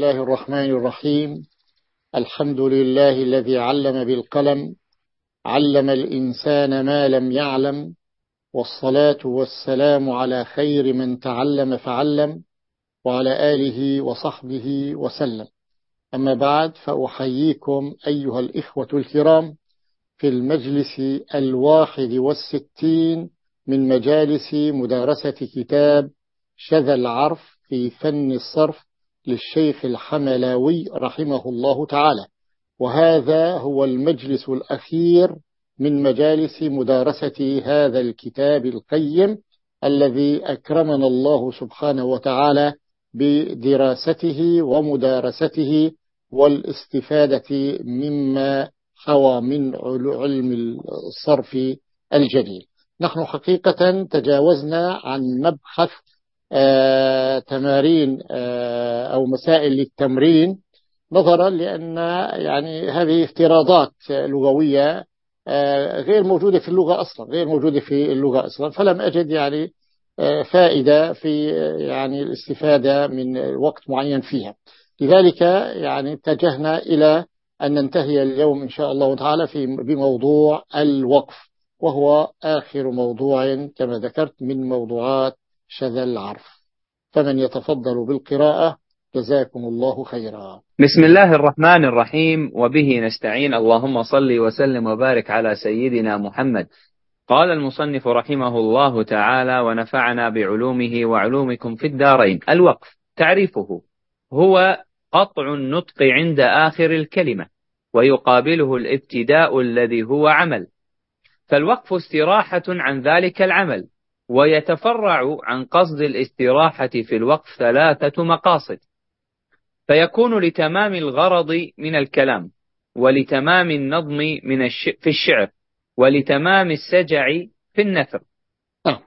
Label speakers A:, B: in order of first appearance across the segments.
A: الله الرحمن الرحيم. الحمد لله الذي علم بالقلم علم الإنسان ما لم يعلم والصلاة والسلام على خير من تعلم فعلم وعلى آله وصحبه وسلم. أما بعد فأحييكم أيها الإخوة الكرام في المجلس الواحد والستين من مجالس مدارسة كتاب شذا العرف في فن الصرف للشيخ الحملاوي رحمه الله تعالى. وهذا هو المجلس الأخير من مجالس مدارسة هذا الكتاب القيم الذي أكرمنا الله سبحانه وتعالى بدراسته ومدارسته والاستفادة مما حوى من علم الصرف الجليل نحن حقيقة تجاوزنا عن مبحث تمارين آه أو مسائل للتمرين نظرا لأن يعني هذه افتراضات لغوية آه غير موجودة في اللغة أصلا غير موجودة في اللغة أصلا. فلم أجد يعني فائدة في يعني الاستفادة من وقت معين فيها. لذلك يعني اتجهنا إلى أن ننتهي اليوم إن شاء الله تعالى في بموضوع الوقف وهو آخر موضوع كما ذكرت من موضوعات شذا العرف. فمن يتفضل بالقراءة جزاكم الله خيرا.
B: بسم الله الرحمن الرحيم وبه نستعين. اللهم صل وسلم وبارك على سيدنا محمد. قال المصنف رحمه الله تعالى ونفعنا بعلومه وعلومكم في الدارين الوقف تعريفه هو قطع النطق عند آخر الكلمة ويقابله الابتداء الذي هو عمل. فالوقف استراحة عن ذلك العمل. ويتفرع عن قصد الاستراحة في الوقف ثلاثة مقاصد. فيكون لتمام الغرض من الكلام ولتمام النظم من الش... في الشعر ولتمام السجع في النثر.
A: نعم.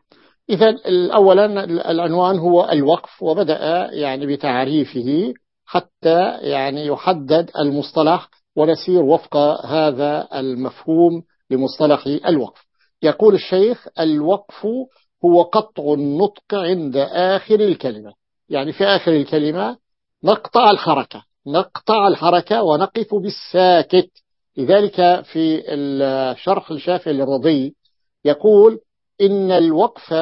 A: إذا أولا العنوان هو الوقف وبدأ يعني بتعريفه حتى يعني يحدد المصطلح ونسير وفق هذا المفهوم لمصطلح الوقف. يقول الشيخ الوقف هو قطع النطق عند آخر الكلمة. يعني في آخر الكلمة نقطع الحركة. نقطع الحركة ونقف بالساكت. لذلك في الشرح الشافعي للرضي يقول إن الوقف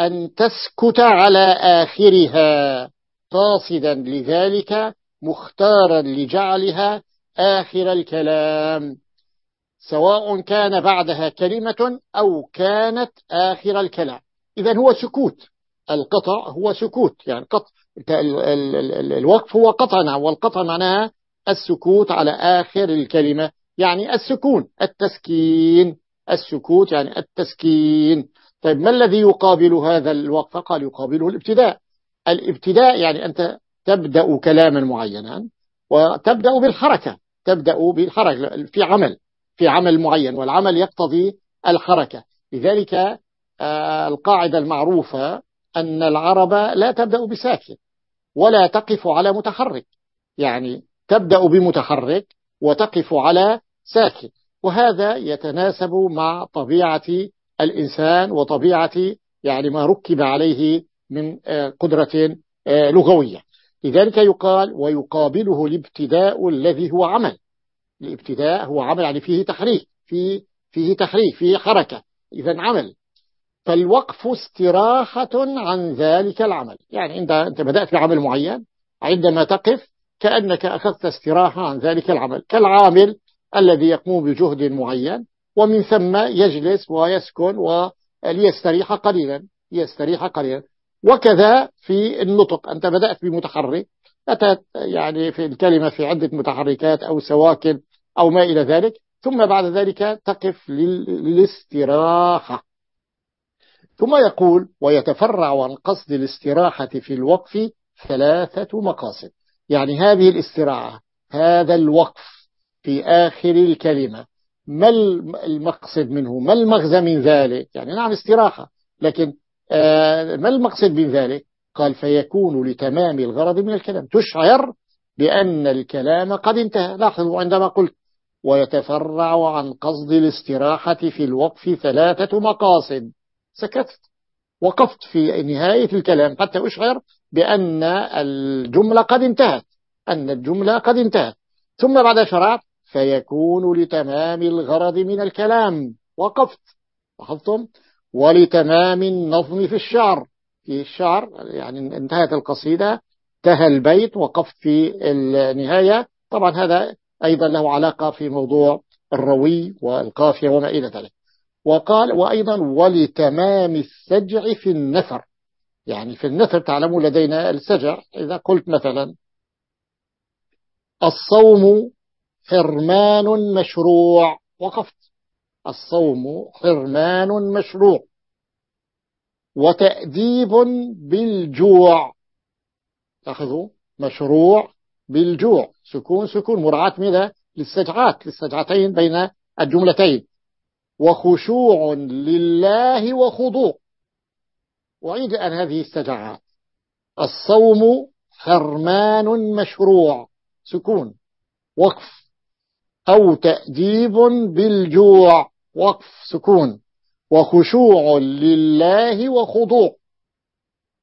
A: أن تسكت على آخرها قاصدا. لذلك مختارا لجعلها آخر الكلام. سواء كان بعدها كلمة أو كانت آخر الكلام. إذا هو سكوت. القطع هو سكوت. يعني قطع الوقف هو قطع والقطع معناها السكوت على آخر الكلمة. يعني السكون التسكين. السكوت يعني التسكين. طيب ما الذي يقابل هذا الوقف؟ قال يقابله الابتداء. الابتداء يعني أنت تبدأ كلاما معينا وتبدأ بالحركة. تبدأ بالحركة في عمل. في عمل معين والعمل يقتضي الحركة. لذلك القاعدة المعروفة أن العرب لا تبدأ بساكن ولا تقف على متحرك. يعني تبدأ بمتحرك وتقف على ساكن. وهذا يتناسب مع طبيعة الإنسان وطبيعة يعني ما ركب عليه من قدرة لغوية. لذلك يقال ويقابله الابتداء الذي هو عمل. الابتداء هو عمل يعني فيه تحريك فيه, فيه تحريك فيه حركة. إذا عمل. فالوقف استراحة عن ذلك العمل. يعني أنت, أنت بدأت بعمل معين عندما تقف كأنك أخذت استراحة عن ذلك العمل. كالعامل الذي يقوم بجهد معين ومن ثم يجلس ويسكن وليستريح قليلا يستريح قليلا. وكذا في النطق. أنت بدأت بمتحرك. أتت يعني في الكلمة في عدة متحركات أو سواكن أو ما إلى ذلك ثم بعد ذلك تقف للاستراحة. ثم يقول ويتفرع عن قصد الاستراحة في الوقف ثلاثة مقاصد. يعني هذه الاستراحة هذا الوقف في آخر الكلمة. ما المقصد منه؟ ما المغزى من ذلك؟ يعني نعم استراحة. لكن ما المقصد من ذلك؟ قال فيكون لتمام الغرض من الكلام. تشعر بأن الكلام قد انتهى. لاحظوا عندما قلت ويتفرع عن قصد الاستراحة في الوقف ثلاثة مقاصد. سكتت. وقفت في نهاية الكلام حتى أشعر بأن الجملة قد انتهت. أن الجملة قد انتهت. ثم بعد شرعت فيكون لتمام الغرض من الكلام. وقفت. لاحظتم؟ ولتمام النظم في الشعر. في الشعر يعني انتهت القصيدة انتهى البيت وقفت في النهاية. طبعا هذا أيضا له علاقة في موضوع الروي والقافية وما إلى ذلك. وقال وأيضا ولتمام السجع في النثر. يعني في النثر تعلموا لدينا السجع. إذا قلت مثلا الصوم حرمان مشروع. وقفت. الصوم حرمان مشروع. وتأديب بالجوع. لاحظوا مشروع بالجوع. سكون سكون مراعاة ماذا للسجعات للسجعتين بين الجملتين. وخشوع لله وخضوع. وعيد أن هذه السجعات. الصوم حرمان مشروع. سكون. وقف. أو تأديب بالجوع. وقف. سكون. وخشوع لله وخضوع.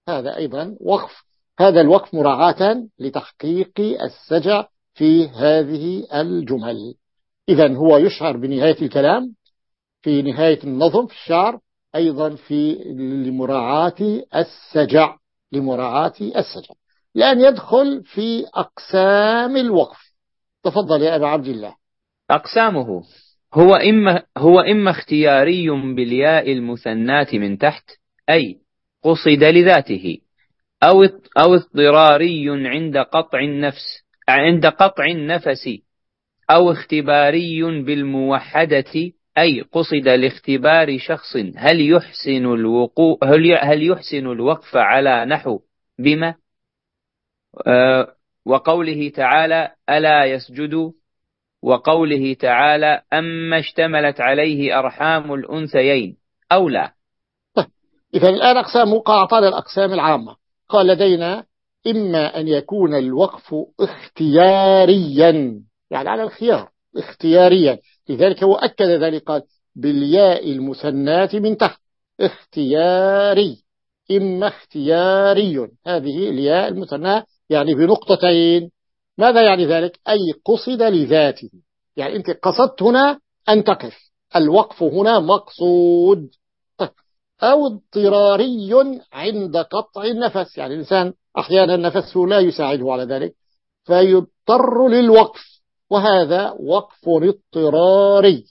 A: هذا أيضا وقف. هذا الوقف مراعاة لتحقيق السجع في هذه الجمل. إذا هو يشعر بنهاية الكلام في نهاية النظم في الشعر أيضا في لمراعاة السجع لمراعاة السجع. لأن يدخل في أقسام الوقف. تفضل يا أبا عبد الله.
B: أقسامه. هو إما, هو إما اختياري بالياء المثنات من تحت أي قصد لذاته أو أو اضطراري عند قطع النفس عند قطع النفس أو اختباري بالموحدة أي قصد لاختبار شخص هل يحسن الوقوع هل هل يحسن الوقف على نحو بما؟ آه وقوله تعالى ألا يسجد؟ وقوله تعالى أما اشتملت عليه أرحام الأنثيين أو لا؟
A: طيب إذا الآن أقسام أعطانا الأقسام العامة. قال لدينا إما أن يكون الوقف اختياريا يعني على الخيار اختياريا. لذلك هو أكد ذلك قال بالياء المثنات من تحت اختياري إما اختياري. هذه الياء المثنى يعني بنقطتين. ماذا يعني ذلك؟ أي قصد لذاته. يعني أنت قصدت هنا أن تقف. الوقف هنا مقصود. طيب. أو اضطراري عند قطع النفس. يعني الإنسان أحيانا نفسه لا يساعده على ذلك فيضطر للوقف وهذا وقف اضطراري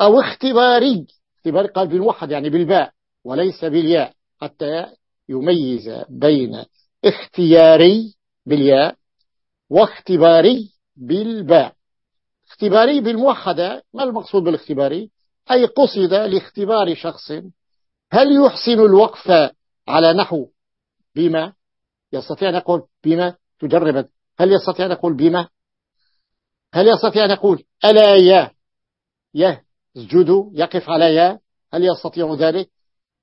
A: أو اختباري اختباري قال بالموحد يعني بالباء وليس بالياء حتى يميز بين اختياري بالياء واختباري بالباء. اختباري بالموحدة ما المقصود بالاختباري؟ أي قصد لاختبار شخص هل يحسن الوقف على نحو بما يستطيع أن يقول بما تجربت؟ هل يستطيع أن يقول بما؟ هل يستطيع أن يقول ألا يا؟ يسجد يقف على يا. هل يستطيع ذلك؟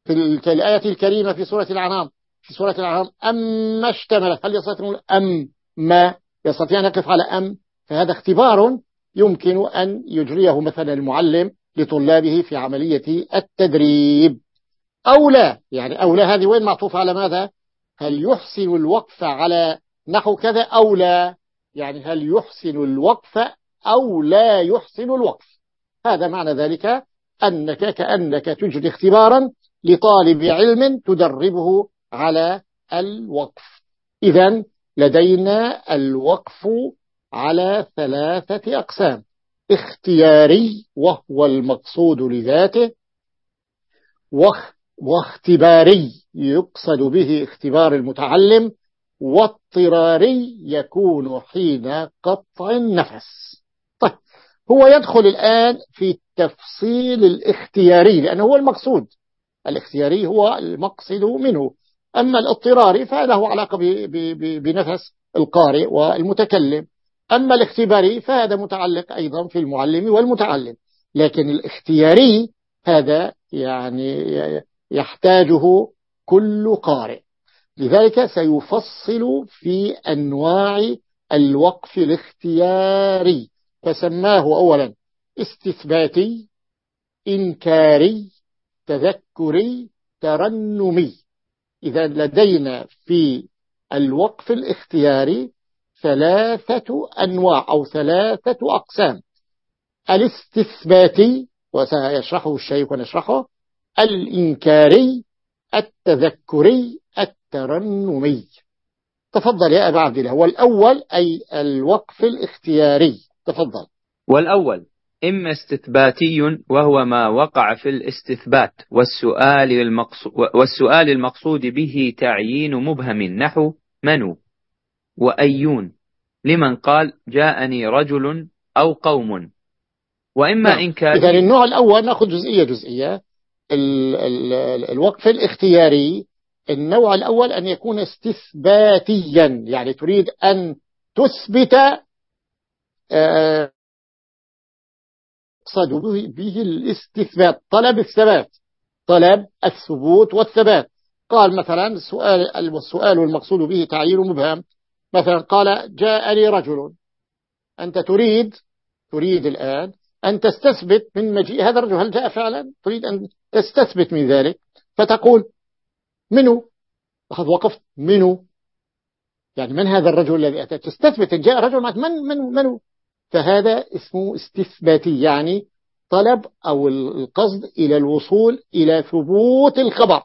A: في الآية الكريمة في سورة العنام في سورة العنام أما اشتمل هل يستطيع أن أم ما؟ يستطيع أن يقف على أم؟ فهذا اختبار يمكن أن يجريه مثلا المعلم لطلابه في عملية التدريب. أو لا يعني أو لا هذه وين معطوف على ماذا؟ هل يحسن الوقف على نحو كذا أو لا؟ يعني هل يحسن الوقف أو لا يحسن الوقف؟ هذا معنى ذلك أنك كأنك تجري اختبارا لطالب علم تدربه على الوقف. إذا لدينا الوقف على ثلاثة أقسام. اختياري وهو المقصود لذاته واختباري يقصد به اختبار المتعلم واضطراري يكون حين قطع النفس. طيب هو يدخل الآن في التفصيل الاختياري لأنه هو المقصود. الاختياري هو المقصد منه. أما الاضطراري فله علاقة بنفس القارئ والمتكلم. أما الاختباري فهذا متعلق أيضا في المعلم والمتعلم. لكن الاختياري هذا يعني يحتاجه كل قارئ. لذلك سيفصل في أنواع الوقف الاختياري فسماه أولا استثباتي إنكاري تذكري ترنمي. إذا لدينا في الوقف الاختياري ثلاثة أنواع أو ثلاثة أقسام. الاستثباتي وسيشرحه الشيخ ونشرحه الإنكاري التذكري الترنمي. تفضل يا أبا عبد الله. والأول أي الوقف الاختياري. تفضل.
B: والأول إما استثباتي وهو ما وقع في الاستثبات والسؤال المقصود, والسؤال المقصود به تعيين مبهم نحو منو؟ وأيون؟ لمن قال جاءني رجل أو قوم؟ وإما نعم. إنكار
A: إذا النوع الأول نأخذ جزئية جزئية. الوقف الاختياري النوع الأول أن يكون استثباتيا يعني تريد أن تثبت يقصد آه، به الاستثبات طلب الثبات طلب الثبوت والثبات. قال مثلا السؤال السؤال المقصود به تعيين مبهم. مثلا قال جاءني رجل أنت تريد تريد الآن أن تستثبت من مجيء هذا الرجل. هل جاء فعلا؟ تريد أن تستثبت من ذلك. فتقول منو؟ لقد وقفت. منو؟ يعني من هذا الرجل الذي أتى؟ تستثبت. جاء رجل من من منو؟ فهذا اسمه استثباتي يعني طلب أو القصد إلى الوصول إلى ثبوت الخبر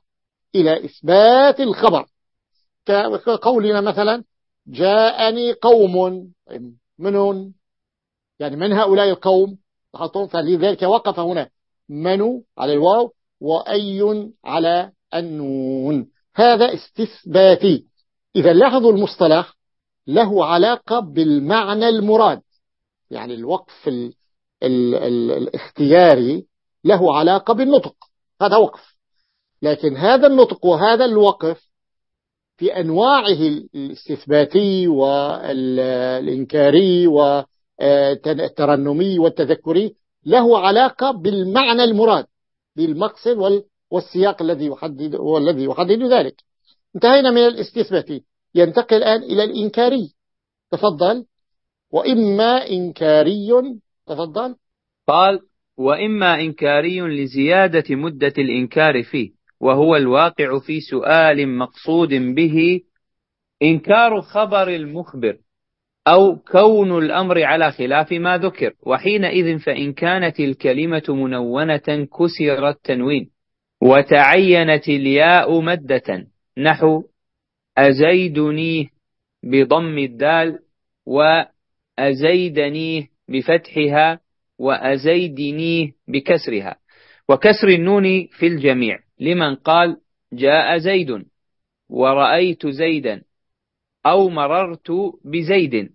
A: إلى إثبات الخبر. كقولنا مثلا جاءني قوم. منون؟ يعني من هؤلاء القوم؟ فلذلك وقف هنا. منو؟ على الواو. وأي على النون. هذا استثباتي. إذا لاحظوا المصطلح. له علاقة بالمعنى المراد. يعني الوقف ال ال ال الاختياري له علاقة بالنطق. هذا وقف. لكن هذا النطق وهذا الوقف في أنواعه الاستثباتي والإنكاري والترنمي والتذكري له علاقة بالمعنى المراد بالمقصد والسياق الذي يحدد والذي يحدد ذلك. انتهينا من الاستثباتي ينتقل الآن إلى الإنكاري. تفضل. وإما إنكاري تفضل.
B: قال وإما إنكاري لزيادة مدة الإنكار فيه وهو الواقع في سؤال مقصود به إنكار خبر المخبر. أو كون الأمر على خلاف ما ذكر. وحينئذ فإن كانت الكلمة منونة كسر التنوين وتعينت الياء مدة. نحو أزيدنيه بضم الدال وأزيدنيه بفتحها وأزيدنيه بكسرها. وكسر النون في الجميع. لمن قال جاء زيد ورأيت زيدا. أو مررت بزيد.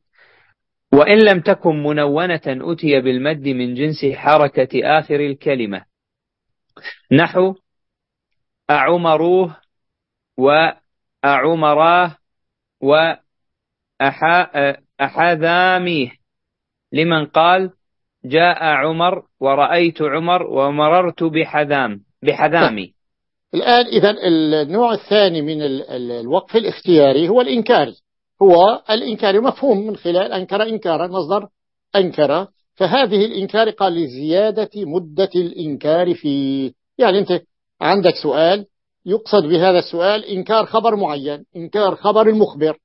B: وإن لم تكن منونة أتي بالمد من جنس حركة آخر الكلمة. نحو أعمروه وأعمراه وأحاذاميه لمن قال جاء عمر ورأيت عمر ومررت بحذام بحذامي.
A: الآن إذا النوع الثاني من الوقف الاختياري هو الإنكاري. هو الإنكاري مفهوم من خلال أنكر إنكارا مصدر أنكر. فهذه الإنكار قال لزيادة مدة الإنكار فيه يعني أنت عندك سؤال يقصد بهذا السؤال إنكار خبر معين إنكار خبر المخبر.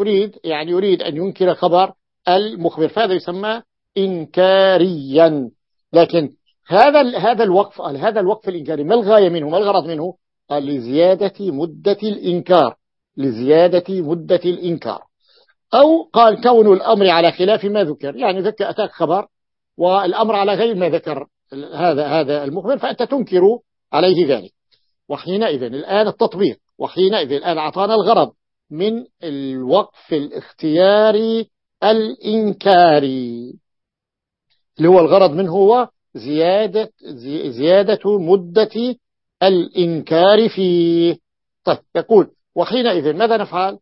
A: يريد يعني يريد أن ينكر خبر المخبر فهذا يسمى إنكاريا. لكن هذا هذا الوقف قال هذا الوقف الإنكاري. ما الغاية منه؟ ما الغرض منه؟ قال لزيادة مدة الإنكار. لزيادة مدة الإنكار. أو قال كون الأمر على خلاف ما ذكر. يعني ذكر أتاك خبر والأمر على غير ما ذكر هذا هذا المخبر فأنت تنكر عليه ذلك. وحينئذ الآن التطبيق. وحينئذ الآن أعطانا الغرض من الوقف الاختياري الإنكاري. اللي هو الغرض منه هو زيادة, زيادة مدة الإنكار فيه. طيب يقول وحينئذ ماذا نفعل؟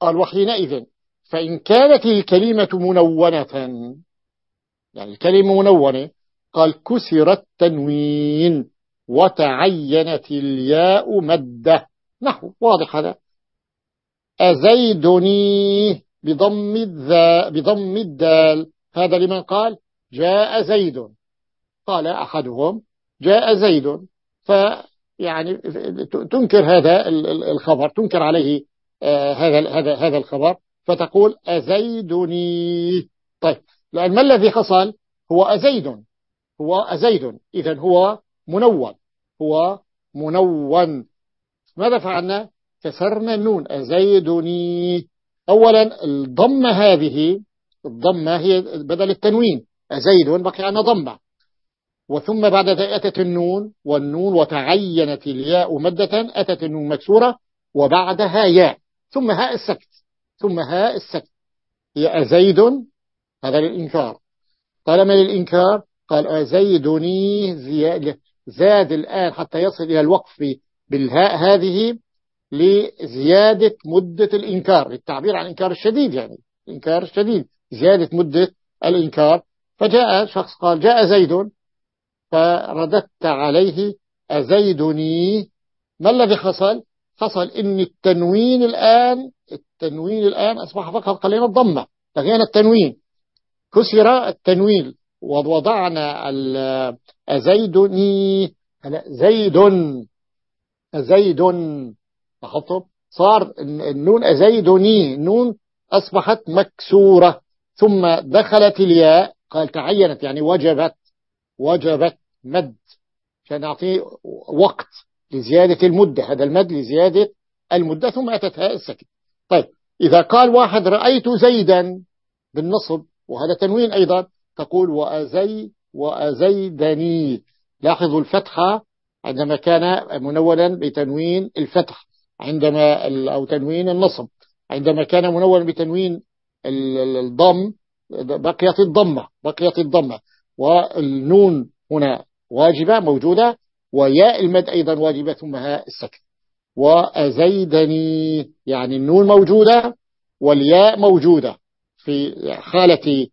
A: قال وحينئذ فإن كانت الكلمة منونة يعني الكلمة منونة قال كسر التنوين وتعينت الياء مدة. نحو واضح هذا. أزيدني بضم, الذا بضم الدال. هذا لمن قال؟ جاء زيد. قال أحدهم جاء زيد. فيعني تنكر هذا الخبر تنكر عليه آه، هذا هذا هذا الخبر. فتقول أزيدني. طيب لأن ما الذي حصل؟ هو أزيد. هو أزيد. إذا هو منون. هو منون. ماذا فعلنا؟ كسرنا النون. أزيدني. أولا الضمة هذه الضمة هي بدل التنوين. أزيد بقي عنا ضمة وثم بعد ذلك أتت النون والنون وتعينت الياء مدة أتت النون مكسورة وبعدها ياء. ثم هاء السكت. ثم هاء السكت. هي أزيد. هذا للإنكار. طالما للإنكار؟ قال أزيدني زاد الآن حتى يصل إلى الوقف بالهاء هذه لزيادة مدة الإنكار. للتعبير عن الإنكار الشديد يعني. الإنكار الشديد. زيادة مدة الإنكار. فجاء شخص قال جاء زيد فرددت عليه أزيدني؟ ما الذي حصل؟ حصل إن التنوين الآن التنوين الآن أصبح فقط قليلا الضمة لغينا التنوين. كسر التنوين ووضعنا أزيدني. زيد زيد لاحظتم صار النون أزيدني النون أصبحت مكسورة ثم دخلت الياء. قال تعينت يعني وجبت وجبت مد. عشان نعطيه وقت لزيادة المدة هذا المد لزيادة المدة ثم أتت هاء السكن. طيب إذا قال واحد رأيت زيدا بالنصب وهذا تنوين أيضا تقول وأزي وأزيدني. لاحظوا الفتحة عندما كان منولا بتنوين الفتح عندما أو تنوين النصب. عندما كان منولا بتنوين الضم بقيت الضمة بقيت الضمة. والنون هنا واجبة موجودة. وياء المد أيضا واجبة ثم هاء السكن. وأزيدني يعني النون موجودة والياء موجودة. في حالة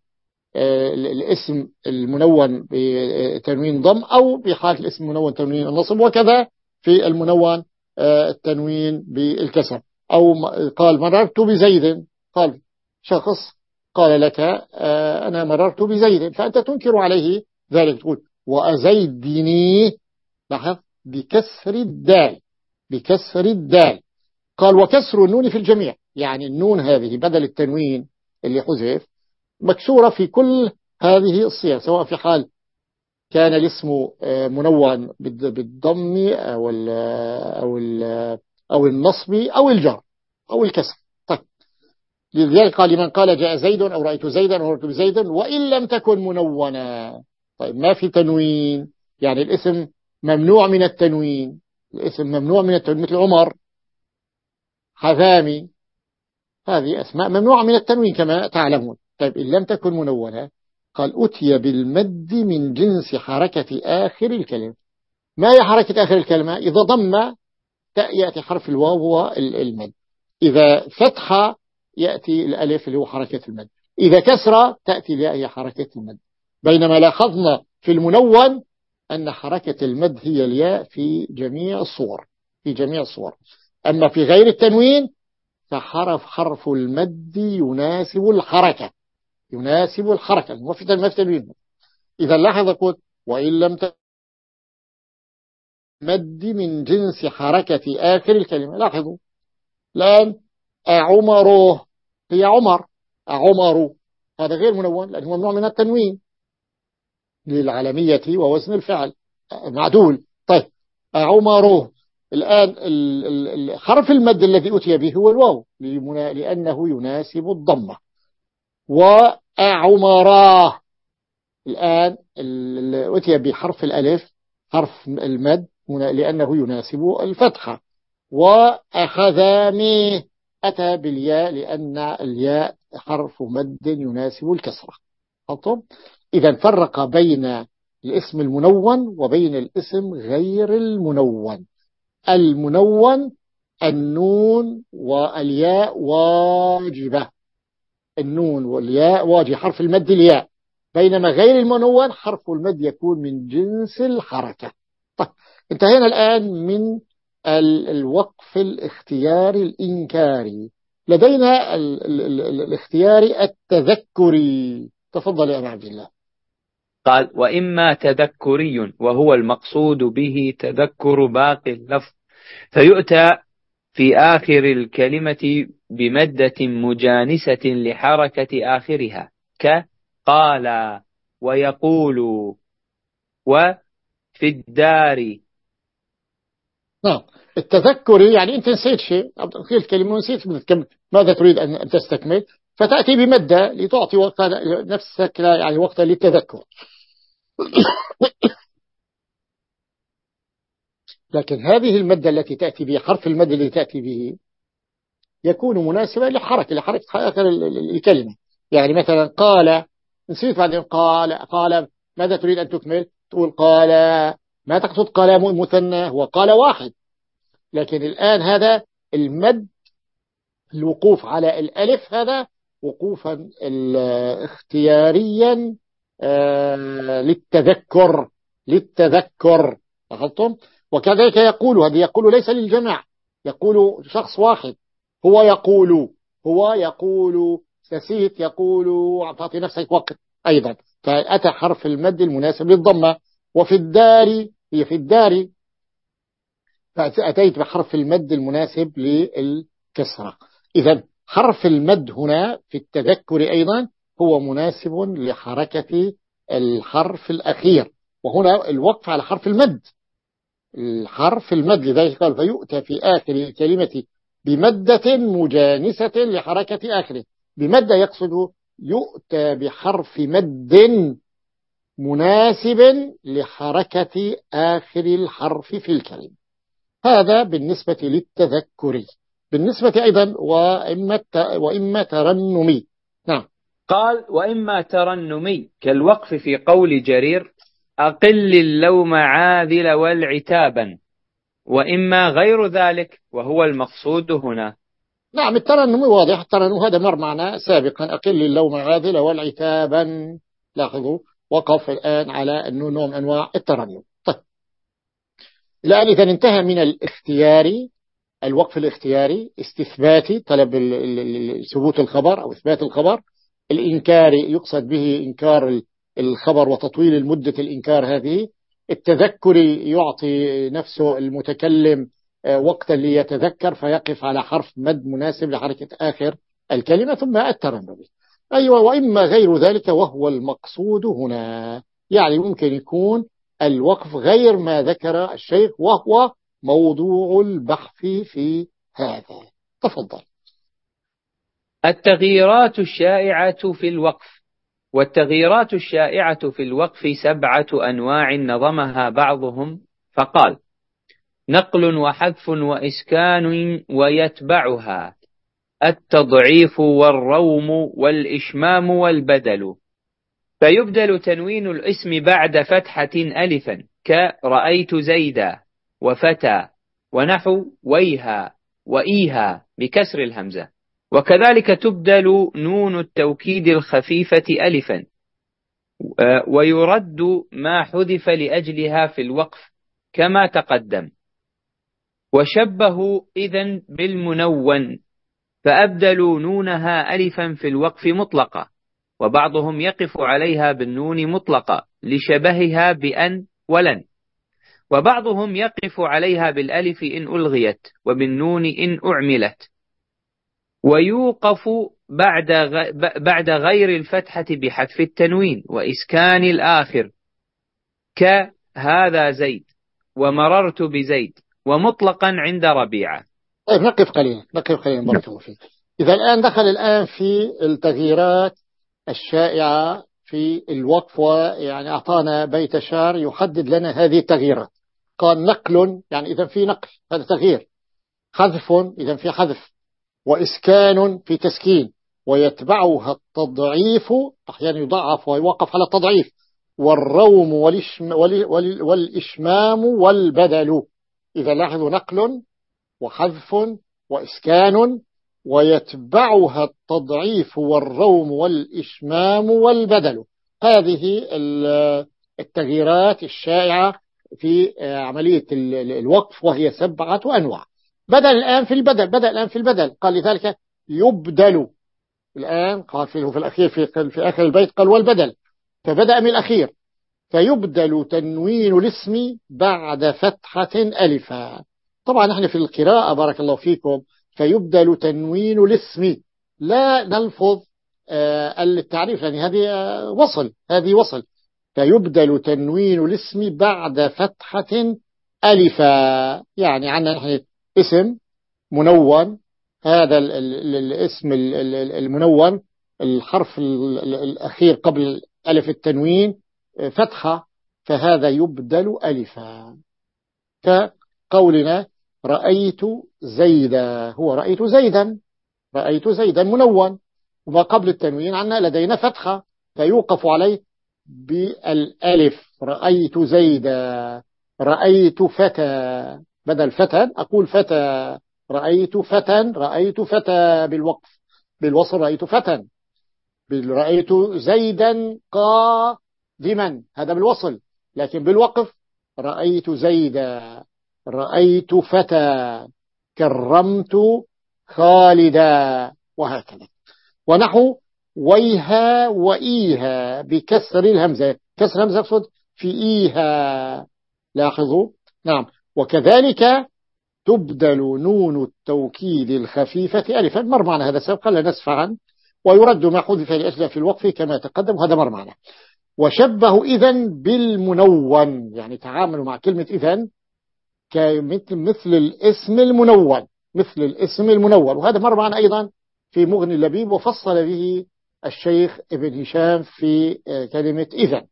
A: آه، الاسم المنون بتنوين ضم أو بحالة الاسم المنون تنوين النصب وكذا في المنون آه، التنوين بالكسر. أو قال مررت بزيد. قال شخص قال لك آه، أنا مررت بزيد. فأنت تنكر عليه ذلك. تقول وأزيدني لاحظ بكسر الدال بكسر الدال. قال وكسر النون في الجميع. يعني النون هذه بدل التنوين اللي حذف مكسورة في كل هذه الصيغ سواء في حال كان الاسم آه، منون بالضم أو أو أو النصب أو الجر أو الكسر. لذلك قال لمن قال جاء زيد أو رأيت زيدا أو رأيت زيدا وإن لم تكن منونا. طيب ما في تنوين؟ يعني الاسم ممنوع من التنوين. الاسم ممنوع من التنوين مثل عمر حذامي. هذه أسماء ممنوعة من التنوين كما تعلمون. طيب إن لم تكن منونة قال أتي بالمد من جنس حركة آخر الكلمة. ما هي حركة آخر الكلمة؟ إذا ضم يأتي حرف الواو هو المد. إذا فتح يأتي الألف اللي هو حركة المد. إذا كسرة تأتي الياء هي حركة المد. بينما لاحظنا في المنون أن حركة المد هي الياء في جميع الصور في جميع الصور. أما في غير التنوين فحرف حرف المد يناسب الحركة. يناسب الحركة. ما في تنوين. إذا لاحظ قلت وإن لم مد من جنس حركة آخر الكلمة. لاحظوا. الآن أعمره هي عمر. أعمر هذا غير منون لأنه ممنوع من التنوين. للعالمية ووزن الفعل. معدول. طيب. عمره الآن حرف المد الذي أتي به هو الواو. لأنه يناسب الضمة. وأعمراه الآن أتي بحرف الألف حرف المد لأنه يناسب الفتحة. وأخذاني أتى بالياء لأن الياء حرف مد يناسب الكسرة. حطب إذا فرق بين الاسم المنون وبين الاسم غير المنون. المنون النون والياء واجبة. النون والياء واجب حرف المد الياء. بينما غير المنون حرف المد يكون من جنس الحركة. طيب انتهينا الآن من الوقف الاختياري الإنكاري. لدينا الاختياري التذكري. تفضل يا عبد الله.
B: قال وإما تذكري وهو المقصود به تذكر باقي اللفظ. فيؤتى في آخر الكلمة بمدة مجانسة لحركة آخرها. كقال ويقول وفي الدار
A: نعم. التذكري يعني أنت نسيت شيء قلت كلمة ونسيت ماذا تريد أن تستكمل؟ فتأتي بمدة لتعطي وقت نفسك يعني وقتا للتذكر. لكن هذه المادة التي تأتي به حرف المادة التي تأتي به يكون مناسبا لحركة لحركة آخر الكلمة. يعني مثلا قال نسيت بعدين قال قال ماذا تريد أن تكمل؟ تقول قال ما تقصد قال مثنى هو قال واحد. لكن الآن هذا المد الوقوف على الألف هذا وقوفا اختياريا آه، للتذكر للتذكر. لاحظتم وكذلك يقول هذا يقول ليس للجمع يقول شخص واحد. هو يقول هو يقول نسيت يقول تعطي نفسك وقت أيضا. فأتى حرف المد المناسب للضمة. وفي الدار هي في الدار فأتيت بحرف المد المناسب للكسرة. إذا حرف المد هنا في التذكر أيضا هو مناسب لحركة الحرف الأخير. وهنا الوقف على حرف المد. الحرف المد لذلك قال فيؤتى في آخر الكلمة بمدة مجانسة لحركة آخره. بمدة يقصد يؤتى بحرف مد مناسب لحركة آخر الحرف في الكلمة هذا بالنسبة للتذكري بالنسبة أيضا وإما, وإما ترنمي نعم.
B: قال وإما ترنمي كالوقف في قول جرير أقل اللوم عاذل والعتابا. وإما غير ذلك وهو المقصود هنا.
A: نعم الترنم واضح. الترنم هذا مر معنا سابقا. أقل اللوم عاذل والعتابا. لاحظوا. وقف الآن على أنه نوع من أنواع الترنم. طيب. الآن إذا انتهى من الاختياري الوقف الاختياري استثباتي طلب ثبوت الخبر أو إثبات الخبر. الإنكاري يقصد به إنكار الخبر وتطويل المدة الإنكار هذه. التذكري يعطي نفسه المتكلم آه، وقتا ليتذكر فيقف على حرف مد مناسب لحركة آخر الكلمة ثم الترنم. أيوة وإما غير ذلك وهو المقصود هنا. يعني ممكن يكون الوقف غير ما ذكر الشيخ وهو موضوع البحث في هذا. تفضل.
B: التغييرات الشائعة في الوقف. والتغييرات الشائعة في الوقف سبعة أنواع نظمها بعضهم. فقال نقل وحذف وإسكان ويتبعها. التضعيف والروم والإشمام والبدل. فيبدل تنوين الاسم بعد فتحة ألفا كرأيت زيدا وفتى ونحو ويها وإيها بكسر الهمزة. وكذلك تبدل نون التوكيد الخفيفة ألفا. ويرد ما حذف لأجلها في الوقف كما تقدم. وشبهوا إذا بالمنون فأبدلوا نونها ألفا في الوقف مطلقة وبعضهم يقف عليها بالنون مطلقة لشبهها بأن ولن. وبعضهم يقف عليها بالألف إن ألغيت وبالنون إن أعملت. ويوقف بعد بعد غير الفتحة بحذف التنوين وإسكان الآخر كهذا زيد ومررت بزيد ومطلقا عند ربيعة.
A: طيب نقف قليلا نقف قليلا بارك الله فيك. إذا الآن دخل الآن في التغييرات الشائعة في الوقف ويعني أعطانا بيت شعر يحدد لنا هذه التغييرات. قال نقل يعني إذا في نقل هذا تغيير. حذف إذا في حذف. وإسكان في تسكين. ويتبعها التضعيف أحيانا يضعف ويوقف على التضعيف. والروم والإشمام والبدل. إذا لاحظوا نقل وحذف وإسكان ويتبعها التضعيف والروم والإشمام والبدل. هذه التغييرات الشائعة في عملية الوقف وهي سبعة أنواع. بدل الآن في البدل بدل الآن في البدل. قال لذلك يبدل. الآن قال في الأخير في, في آخر البيت قال والبدل. فبدأ من الأخير. فيبدل تنوين الاسم بعد فتحة ألفا. طبعا نحن في القراءة بارك الله فيكم فيبدل تنوين الاسم. لا نلفظ آه، التعريف يعني هذه آه، وصل هذه وصل. فيبدل تنوين الاسم بعد فتحة ألفا يعني عندنا نحن اسم منون هذا الاسم المنون الحرف الأخير قبل ألف التنوين آه، فتحة فهذا يبدل ألفا. كقولنا رأيت زيدا. هو رأيت زيدا. رأيت زيدا منون. وما قبل التنوين عنا لدينا فتحة فيوقف عليه بالألف. رأيت زيدا. رأيت فتى. بدل فتى أقول فتى. رأيت فتى. رأيت فتى بالوقف. بالوصل رأيت فتى. رأيت زيدا قادما. هذا بالوصل. لكن بالوقف رأيت زيدا. رأيت فتى كرمت خالدا وهكذا. ونحو ويها وإيها بكسر الهمزة. كسر الهمزة يقصد في إيها. لاحظوا؟ نعم. وكذلك تبدل نون التوكيد الخفيفة ألفا. مر معنا هذا سبقا لا عنه ويرد ما حذف لأجل في الوقف كما تقدم وهذا مر معنا. وشبه إذن بالمنون يعني تعاملوا مع كلمة إذن. كمثل مثل الاسم المنون مثل الاسم المنون وهذا مر معنا أيضا في مغني اللبيب وفصل به الشيخ ابن هشام في آه، كلمة إذن.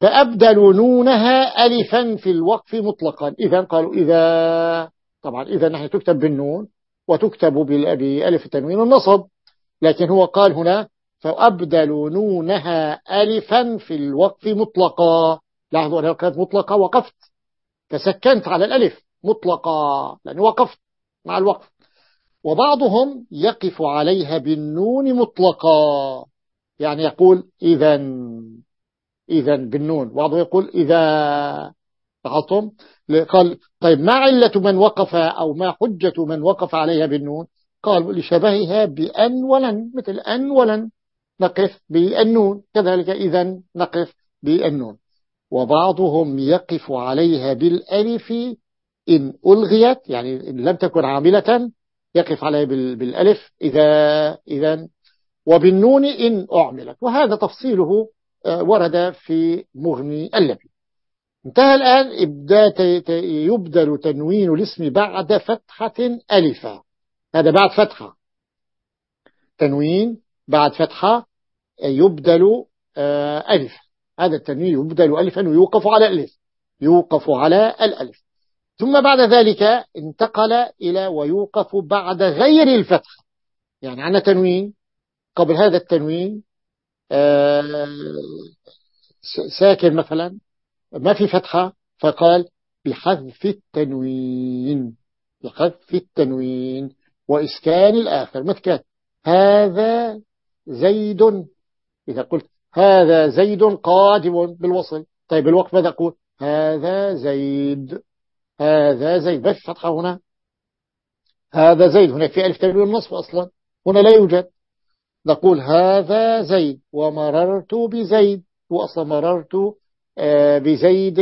A: فأبدلوا نونها ألفا في الوقف مطلقا. إذن قالوا إذا طبعا إذا نحن تكتب بالنون وتكتب بألف التنوين والنصب. لكن هو قال هنا فأبدلوا نونها ألفا في الوقف مطلقا. لاحظوا أنها كانت مطلقة وقفت. فسكنت على الألف مطلقا لأنه وقفت مع الوقف. وبعضهم يقف عليها بالنون مطلقا. يعني يقول إذا إذا بالنون. بعضهم يقول إذا لاحظتم قال طيب ما علة من وقف أو ما حجة من وقف عليها بالنون؟ قال لشبهها بأن ولن مثل أن ولن نقف بالنون كذلك إذا نقف بالنون وبعضهم يقف عليها بالألف إن ألغيت يعني إن لم تكن عاملة يقف عليها بالألف إذا إذا وبالنون إن أعملت. وهذا تفصيله آه، ورد في مغني اللبي. انتهى الآن يبدل تنوين الاسم بعد فتحة ألفا. هذا بعد فتحة. تنوين بعد فتحة يبدل آه، ألف هذا التنوين يبدل ألفا ويوقف على الألف يوقف على الألف. ثم بعد ذلك انتقل إلى ويوقف بعد غير الفتح. يعني عندنا تنوين قبل هذا التنوين آه، ساكن مثلا ما في فتحة فقال بحذف التنوين بحذف التنوين وإسكان الآخر. مثل هذا زيد. إذا قلت هذا زيد قادم بالوصل. طيب الوقف ماذا أقول؟ هذا زيد. هذا زيد. بس فتحة هنا. هذا زيد. هناك في ألف تنوين النصف أصلا. هنا لا يوجد. نقول هذا زيد. ومررت بزيد. وأصلا مررت آه، بزيد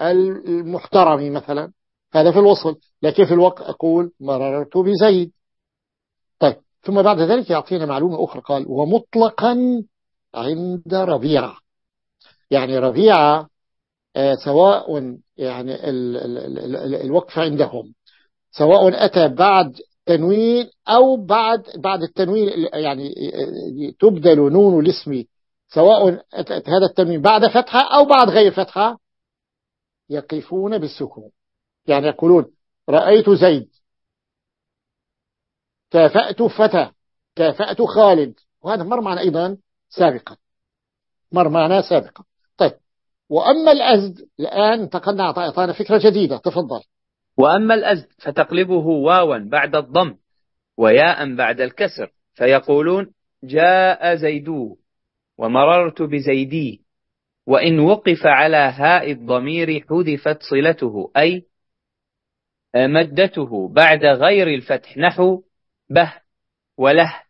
A: المحترم مثلا. هذا في الوصل. لكن في الوقت أقول مررت بزيد. طيب. ثم بعد ذلك يعطينا معلومة أخرى. قال ومطلقا عند ربيعة. يعني ربيعة آه، سواء يعني ال ال ال الوقف عندهم سواء أتى بعد تنوين أو بعد بعد التنوين يعني آه، تبدل نون الاسم سواء هذا التنوين بعد فتحة أو بعد غير فتحة يقفون بالسكون. يعني يقولون رأيت زيد. كافأت فتى. كافأت خالد. وهذا مر معنا أيضا. سابقا. مر معنا سابقا. طيب. وأما الأزد الآن انتقلنا أعطانا فكرة جديدة. تفضل.
B: وأما الأزد فتقلبه واوا بعد الضم وياء بعد الكسر فيقولون جاء زيدو ومررت بزيدي وإن وقف على هاء الضمير حذفت صلته أي مدته بعد غير الفتح نحو به وله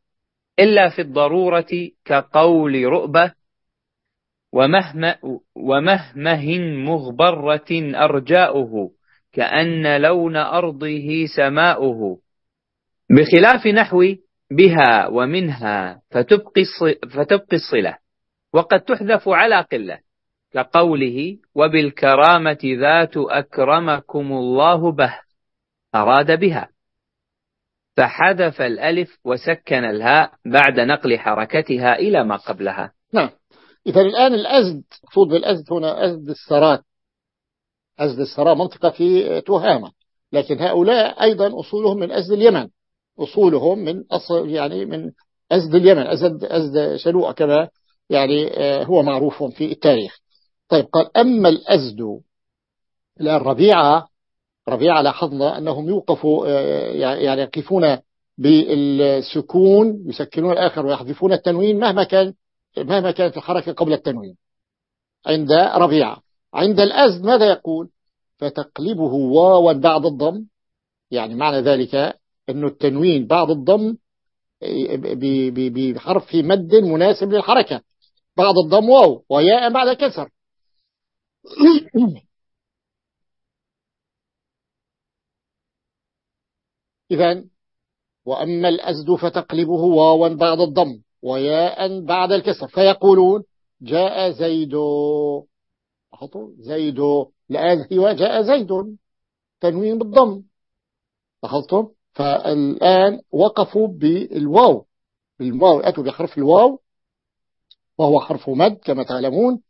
B: إلا في الضرورة كقول رؤبة ومهمه, ومهمه مغبرة أرجاؤه كأن لون أرضه سماؤه. بخلاف نحو بها ومنها فتبقي فتبقي الصلة وقد تحذف على قلة كقوله وبالكرامة ذات أكرمكم الله به أراد بها. فحذف الألف وسكن الهاء بعد نقل حركتها إلى ما قبلها.
A: نعم. إذا الآن الأزد مقصود بالأزد هنا أزد السرات أزد السراء منطقة في تهامة لكن هؤلاء أيضا أصولهم من أزد اليمن. أصولهم من أصل يعني من أزد اليمن. أزد, أزد شلوء كما يعني آه، هو معروف في التاريخ. طيب قال أما الأزد الآن ربيعة ربيعة لاحظنا أنهم يوقفوا آه، يعني يقفون بالسكون يسكنون الآخر ويحذفون التنوين مهما كان مهما كانت الحركة قبل التنوين. عند ربيعة عند الأزد ماذا يقول؟ فتقلبه واوا بعد الضم يعني معنى ذلك أن التنوين بعد الضم بحرف مد مناسب للحركة. بعد الضم واو وياء بعد كسر. إذا وأما الأزد فتقلبه واوا بعد الضم وياء بعد الكسر. فيقولون جاء زيد. زيد. الآن هو جاء زيد. تنوين بالضم. لاحظتم فالآن وقفوا بالواو. بالواو أتوا بحرف الواو وهو حرف مد كما تعلمون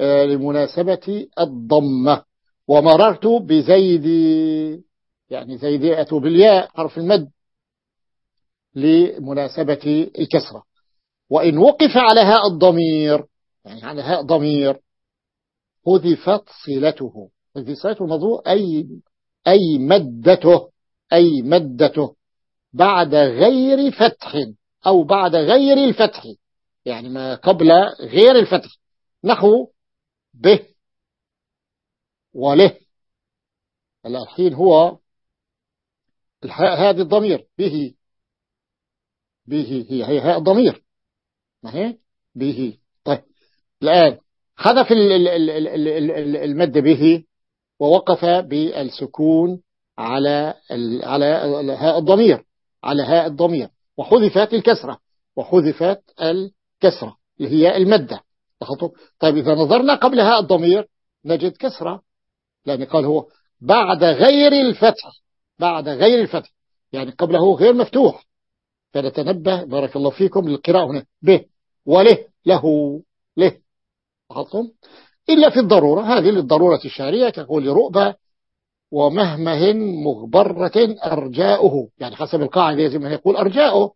A: آه، لمناسبة الضمة. ومررت بزيد. يعني زيد أتوا بالياء حرف المد لمناسبة الكسرة. وإن وقف على هاء الضمير يعني على هاء ضمير حذفت صلته. حذفت صلته الموضوع أي, أي مدته أي مدته بعد غير فتح أو بعد غير الفتح يعني ما قبل غير الفتح. نحو به وله. الحين هو هذه الضمير. به. به. هي. هي هاء الضمير. ما هي به. طيب. الآن حذف المد به ووقف بالسكون على على هاء الضمير. على هاء الضمير. وحذفت الكسرة. وحذفت الكسرة. اللي هي المدة. طيب إذا نظرنا قبل هاء الضمير نجد كسرة. لأن قال هو بعد غير الفتح. بعد غير الفتح يعني قبله غير مفتوح. فنتنبه بارك الله فيكم للقراءة هنا. به. وله له له. لاحظتم؟ إلا في الضرورة هذه للضرورة الشعرية كقول رؤبة ومهمه مغبرة أرجاؤه. يعني حسب القاعدة يجب أن يقول أرجاؤه.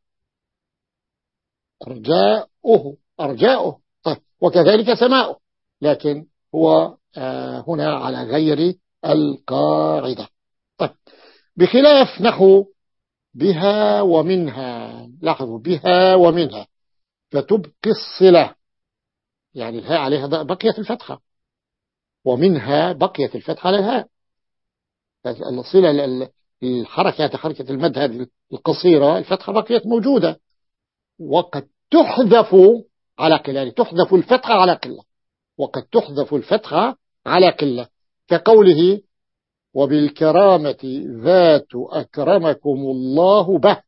A: أرجاؤه أرجاؤه. طيب وكذلك سماؤه. لكن هو آه هنا على غير القاعدة. طيب بخلاف نحو بها ومنها. لاحظوا بها ومنها. فتبقي الصلة. يعني الهاء عليها بقية الفتحة. ومنها بقية الفتحة على الهاء. الصلة الحركة حركة المد هذه القصيرة الفتحة بقيت موجودة. وقد تحذف على قلة يعني تحذف الفتحة على قلة. وقد تحذف الفتحة على قلة. كقوله وبالكرامة ذات أكرمكم الله به.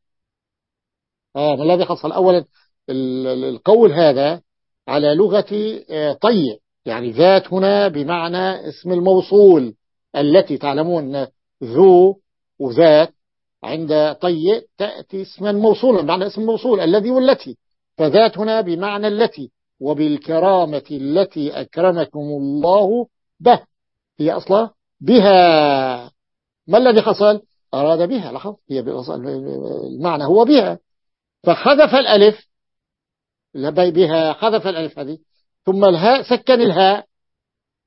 A: آه ما الذي حصل؟ أولا القول هذا على لغة آه، طي. يعني ذات هنا بمعنى اسم الموصول التي تعلمون ذو وذات عند طي تأتي اسما موصولا بمعنى اسم موصول الذي والتي. فذات هنا بمعنى التي وبالكرامة التي أكرمكم الله به. هي أصلا بها. ما الذي حصل أراد بها لاحظ؟ هي المعنى هو بها. فحذف الألف بها حذف الألف هذه. ثم الهاء سكن الهاء.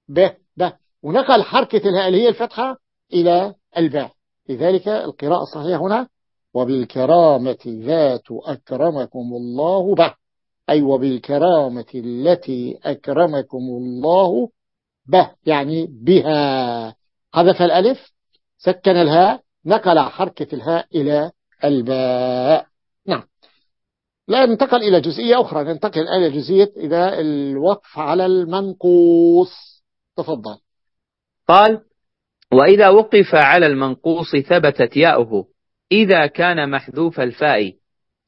A: به به ونقل حركة الهاء اللي هي الفتحة إلى الباء. لذلك القراءة الصحيحة هنا. وبالكرامة ذات أكرمكم الله به. أي وبالكرامة التي أكرمكم الله به. يعني بها. حذف الألف سكن الهاء نقل حركة الهاء إلى الباء. نعم. لا ننتقل إلى جزئية أخرى ننتقل إلى جزئية إلى الوقف على المنقوص. تفضل.
B: قال وإذا وقف على المنقوص ثبتت ياؤه. إذا كان محذوف الفاء.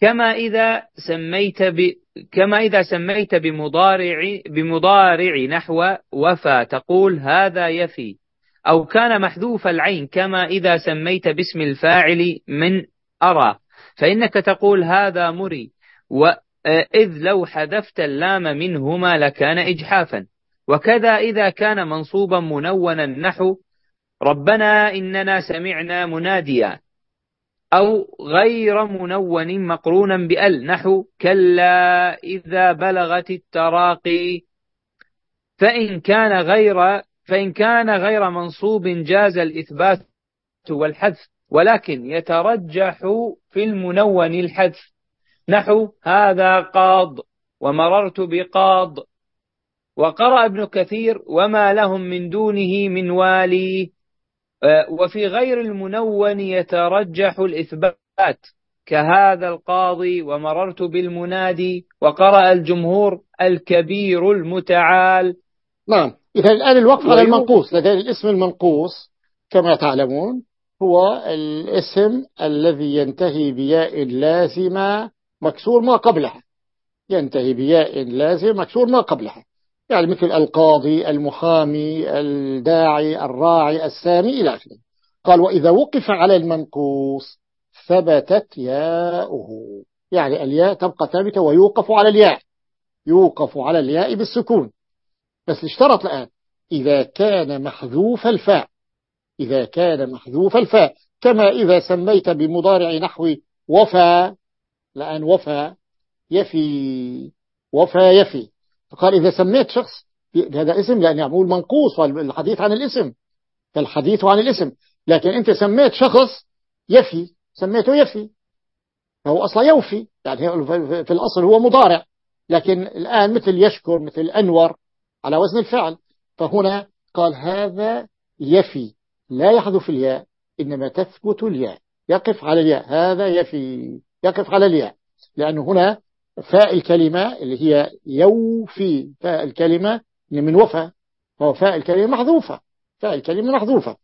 B: كما إذا سميت ب كما إذا سميت بمضارع بمضارع نحو وفى تقول هذا يفي. أو كان محذوف العين كما إذا سميت باسم الفاعل من أرى. فإنك تقول هذا مري وإذ لو حذفت اللام منهما لكان إجحافا. وكذا إذا كان منصوبا منونا نحو ربنا إننا سمعنا مناديا أو غير منون مقرونا بأل. نحو كلا إذا بلغت التراقي فإن كان غير فإن كان غير منصوب جاز الإثبات والحذف ولكن يترجح في المنون الحذف. نحو هذا قاض ومررت بقاض. وقرأ ابن كثير وما لهم من دونه من والي. آه، وفي غير المنون يترجح الإثبات. كهذا القاضي ومررت بالمنادي. وقرأ الجمهور الكبير المتعال.
A: نعم. إذا الآن الوقف على المنقوص لدينا الاسم المنقوص كما تعلمون هو الاسم الذي ينتهي بياء لازمة مكسور ما قبلها. ينتهي بياء لازم مكسور ما قبلها. يعني مثل القاضي المحامي الداعي الراعي السامي إلى آخره. قال وإذا وقف على المنقوص ثبتت ياؤه. يعني الياء تبقى ثابتة ويوقف على الياء. يوقف على الياء بالسكون. بس اشترط الآن. إذا كان محذوف الفاء. إذا كان محذوف الفاء. كما إذا سميت بمضارع نحو وفى. لأن وفى يفي. وفى يفي. فقال إذا سميت شخص هذا اسم لأن يعمل منقوص والحديث عن الاسم. فالحديث عن الاسم. لكن أنت سميت شخص يفي. سميته يفي. فهو أصلا يوفي. يعني في الأصل هو مضارع. لكن الآن مثل يشكر مثل أنور على وزن الفعل. فهنا قال هذا يفي لا يحذف الياء إنما تثبت الياء. يقف على الياء هذا يفي يقف على الياء. لأنه هنا فاء الكلمة اللي هي يوفي فاء الكلمة من وفى هو فاء الكلمة محذوفة فاء الكلمة محذوفة.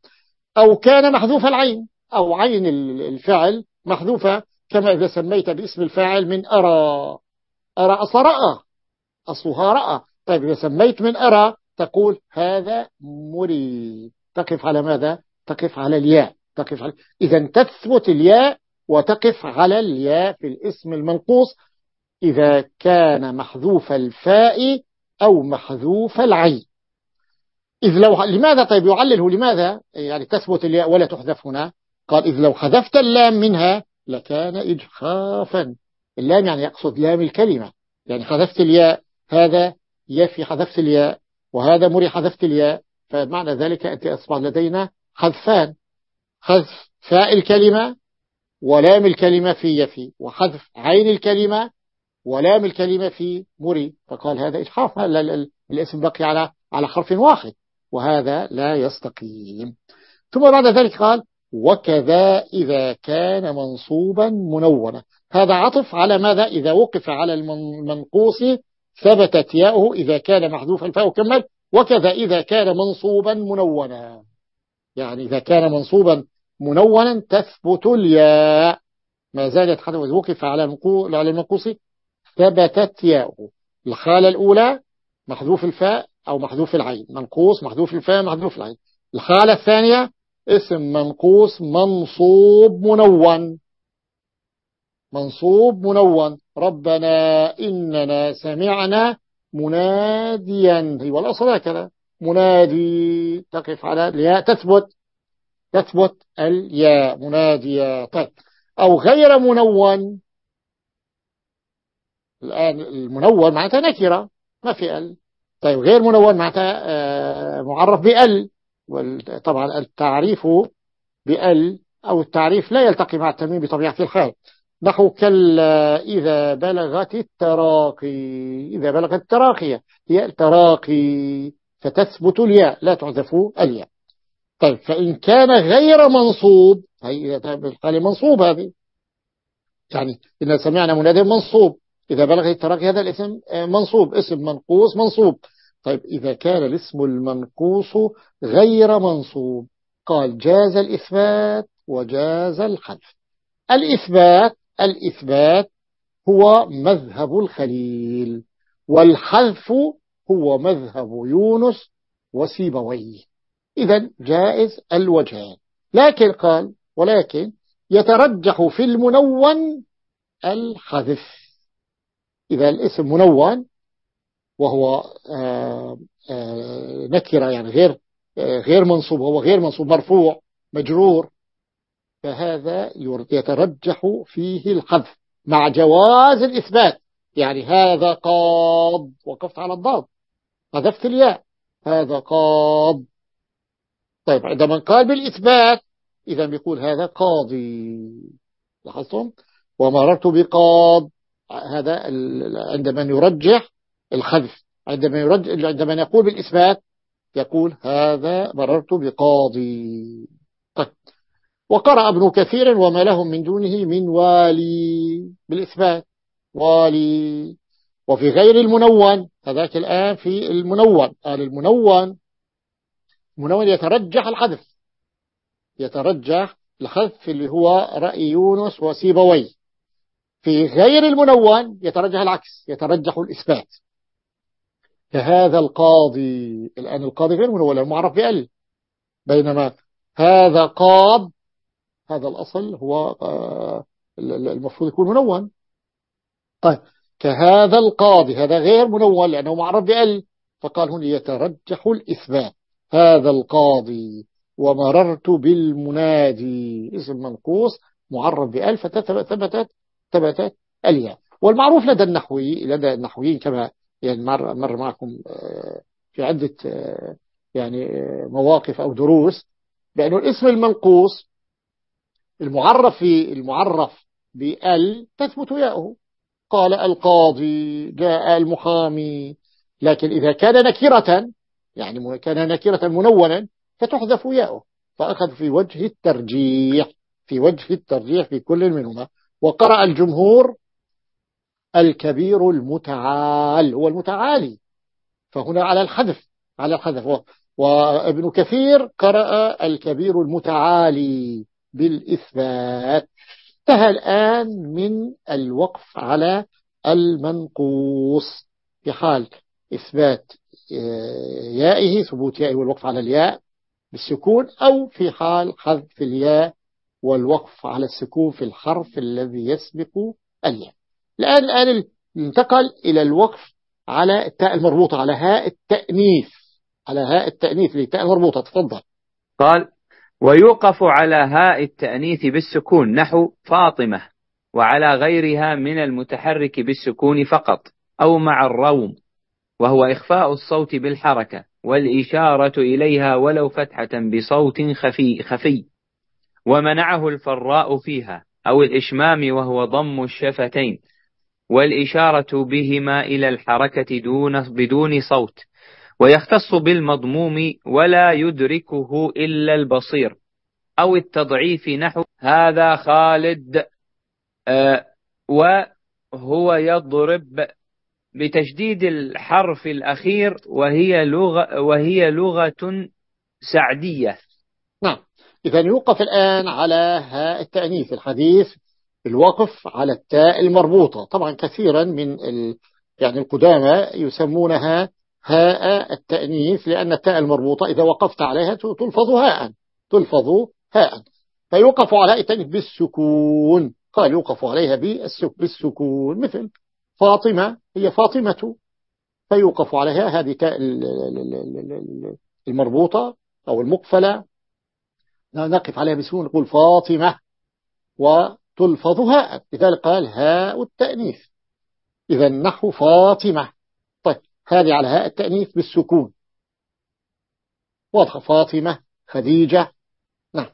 A: أو كان محذوف العين أو عين الفعل محذوفة كما إذا سميت باسم الفاعل من أرى. أرى أصل رأى أصلها رأى. طيب إذا سميت من أرى تقول هذا مريد تقف على ماذا؟ تقف على الياء. تقف على إذا تثبت الياء وتقف على الياء في الاسم المنقوص. إذا كان محذوف الفاء أو محذوف العين. إذ لو لماذا؟ طيب يعلله لماذا؟ يعني تثبت الياء ولا تحذف هنا. قال إذ لو حذفت اللام منها لكان إجخافا اللام يعني يقصد لام الكلمة. يعني حذفت الياء هذا يفي حذفت الياء وهذا مري حذفت الياء فمعنى ذلك أنت أصبح لدينا حذفان. حذف فاء الكلمة ولام الكلمة في يفي وحذف عين الكلمة ولام الكلمة في مري. فقال هذا إجحاف الاسم بقي على على حرف واحد وهذا لا يستقيم. ثم بعد ذلك قال وكذا إذا كان منصوبا منونا هذا عطف على ماذا؟ إذا وقف على المنقوص ثبتت ياؤه إذا كان محذوفا فهو كمل وكذا إذا كان منصوبا منونا. يعني إذا كان منصوبا منونا تثبت الياء. ما زالت حتى وقف على المنقوص. ثبتت ياؤه. الحالة الأولى محذوف الفاء أو محذوف العين. منقوص محذوف الفاء محذوف العين. الحالة الثانية اسم منقوص منصوب منون. منصوب منون. ربنا إننا سمعنا مناديا. هي والأصل هكذا منادي تقف على الياء تثبت. تثبت الياء. مناديا طيب. أو غير منون. الآن المنون معناتها نكرة ما في ال. طيب غير منون معناتها آه، معرف بال. طبعا التعريف بال أو التعريف لا يلتقي مع التنوين بطبيعة الحال. نحو كلا إذا بلغت التراقي إذا بلغت التراقية هي التراقي فتثبت الياء لا تعذف الياء. طيب فإن كان غير منصوب هي قال منصوب هذه. يعني إن سمعنا منادى منصوب إذا بلغ التراقي هذا الاسم آه، منصوب اسم منقوص منصوب. طيب إذا كان الاسم المنقوص غير منصوب قال جاز الإثبات وجاز الحذف الإثبات الإثبات هو مذهب الخليل والحذف هو مذهب يونس وسيبويه. إذا جائز الوجهان لكن قال ولكن يترجح في المنون الحذف. إذا الاسم منون وهو آه، آه، نكرة يعني غير آه، غير منصوب هو غير منصوب مرفوع مجرور فهذا يترجح فيه الحذف مع جواز الإثبات. يعني هذا قاض وقفت على الضاد. حذفت الياء هذا قاض. طيب عندما قال بالإثبات إذا بيقول هذا قاضي. لاحظتم؟ ومررت بقاض. هذا عندما يرجح الحذف عندما يرجح عندما يقول بالإثبات يقول هذا مررت بقاضي. وقرأ ابن كثير وما لهم من دونه من والي بالإثبات. والي. وفي غير المنون هذاك الآن في المنون قال المنون. المنون يترجح الحذف. يترجح الحذف اللي هو رأي يونس وسيبوي. في غير المنون يترجح العكس يترجح الإثبات. كهذا القاضي الآن القاضي غير منون المعرف بأل. بينما هذا قاض هذا الأصل هو آه، المفروض يكون منون. طيب كهذا القاضي هذا غير منون لأنه معرف بأل فقال هنا يترجح الإثبات. هذا القاضي ومررت بالمنادي اسم منقوص معرف بأل فثبتت ثبتت الياء والمعروف لدى النحوي لدى النحويين كما يعني مر, مر معكم آه، في عدة آه، يعني مواقف أو دروس بأنه الاسم المنقوص المعرف في المعرف بأل تثبت ياؤه. قال القاضي جاء المحامي لكن إذا كان نكرة يعني كان نكرة منونا فتحذف ياؤه. فأخذ في وجه الترجيح في وجه الترجيح في كل منهما. وقرأ الجمهور الكبير المتعال هو المتعالي. فهنا على الحذف على الحذف. وابن كثير قرأ الكبير المتعالي. بالإثبات. انتهى الآن من الوقف على المنقوص في حال إثبات آه، يائه ثبوت يائه والوقف على الياء بالسكون أو في حال حذف الياء والوقف على السكون في الحرف الذي يسبق الياء. الآن الآن انتقل إلى الوقف على التاء المربوطة على هاء التأنيث. على هاء التأنيث اللي التاء المربوطة تفضل.
B: قال ويوقف على هاء التأنيث بالسكون نحو فاطمة وعلى غيرها من المتحرك بالسكون فقط أو مع الروم وهو إخفاء الصوت بالحركة والإشارة إليها ولو فتحة بصوت خفي, خفي ومنعه الفراء فيها أو الإشمام وهو ضم الشفتين والإشارة بهما إلى الحركة دون بدون صوت. ويختص بالمضموم ولا يدركه إلا البصير أو التضعيف نحو هذا خالد آه وهو يضرب بتشديد الحرف الأخير وهي لغة وهي لغة سعدية.
A: نعم. إذا يوقف الآن على هاء التأنيث الحديث الوقف على التاء المربوطة. طبعا كثيرا من ال... يعني القدامى يسمونها هاء التأنيث لأن التاء المربوطة إذا وقفت عليها تلفظ هاء تلفظ هاء. فيوقف على التأنيث بالسكون. قال يوقف عليها بالسكون مثل فاطمة هي فاطمة. فيوقف عليها هذه تاء المربوطة أو المقفلة. نقف عليها بسكون نقول فاطمة وتلفظ هاء. لذلك قال هاء التأنيث. إذا نحو فاطمة. هذه على هاء التأنيث بالسكون. واضحة. فاطمة خديجة نعم.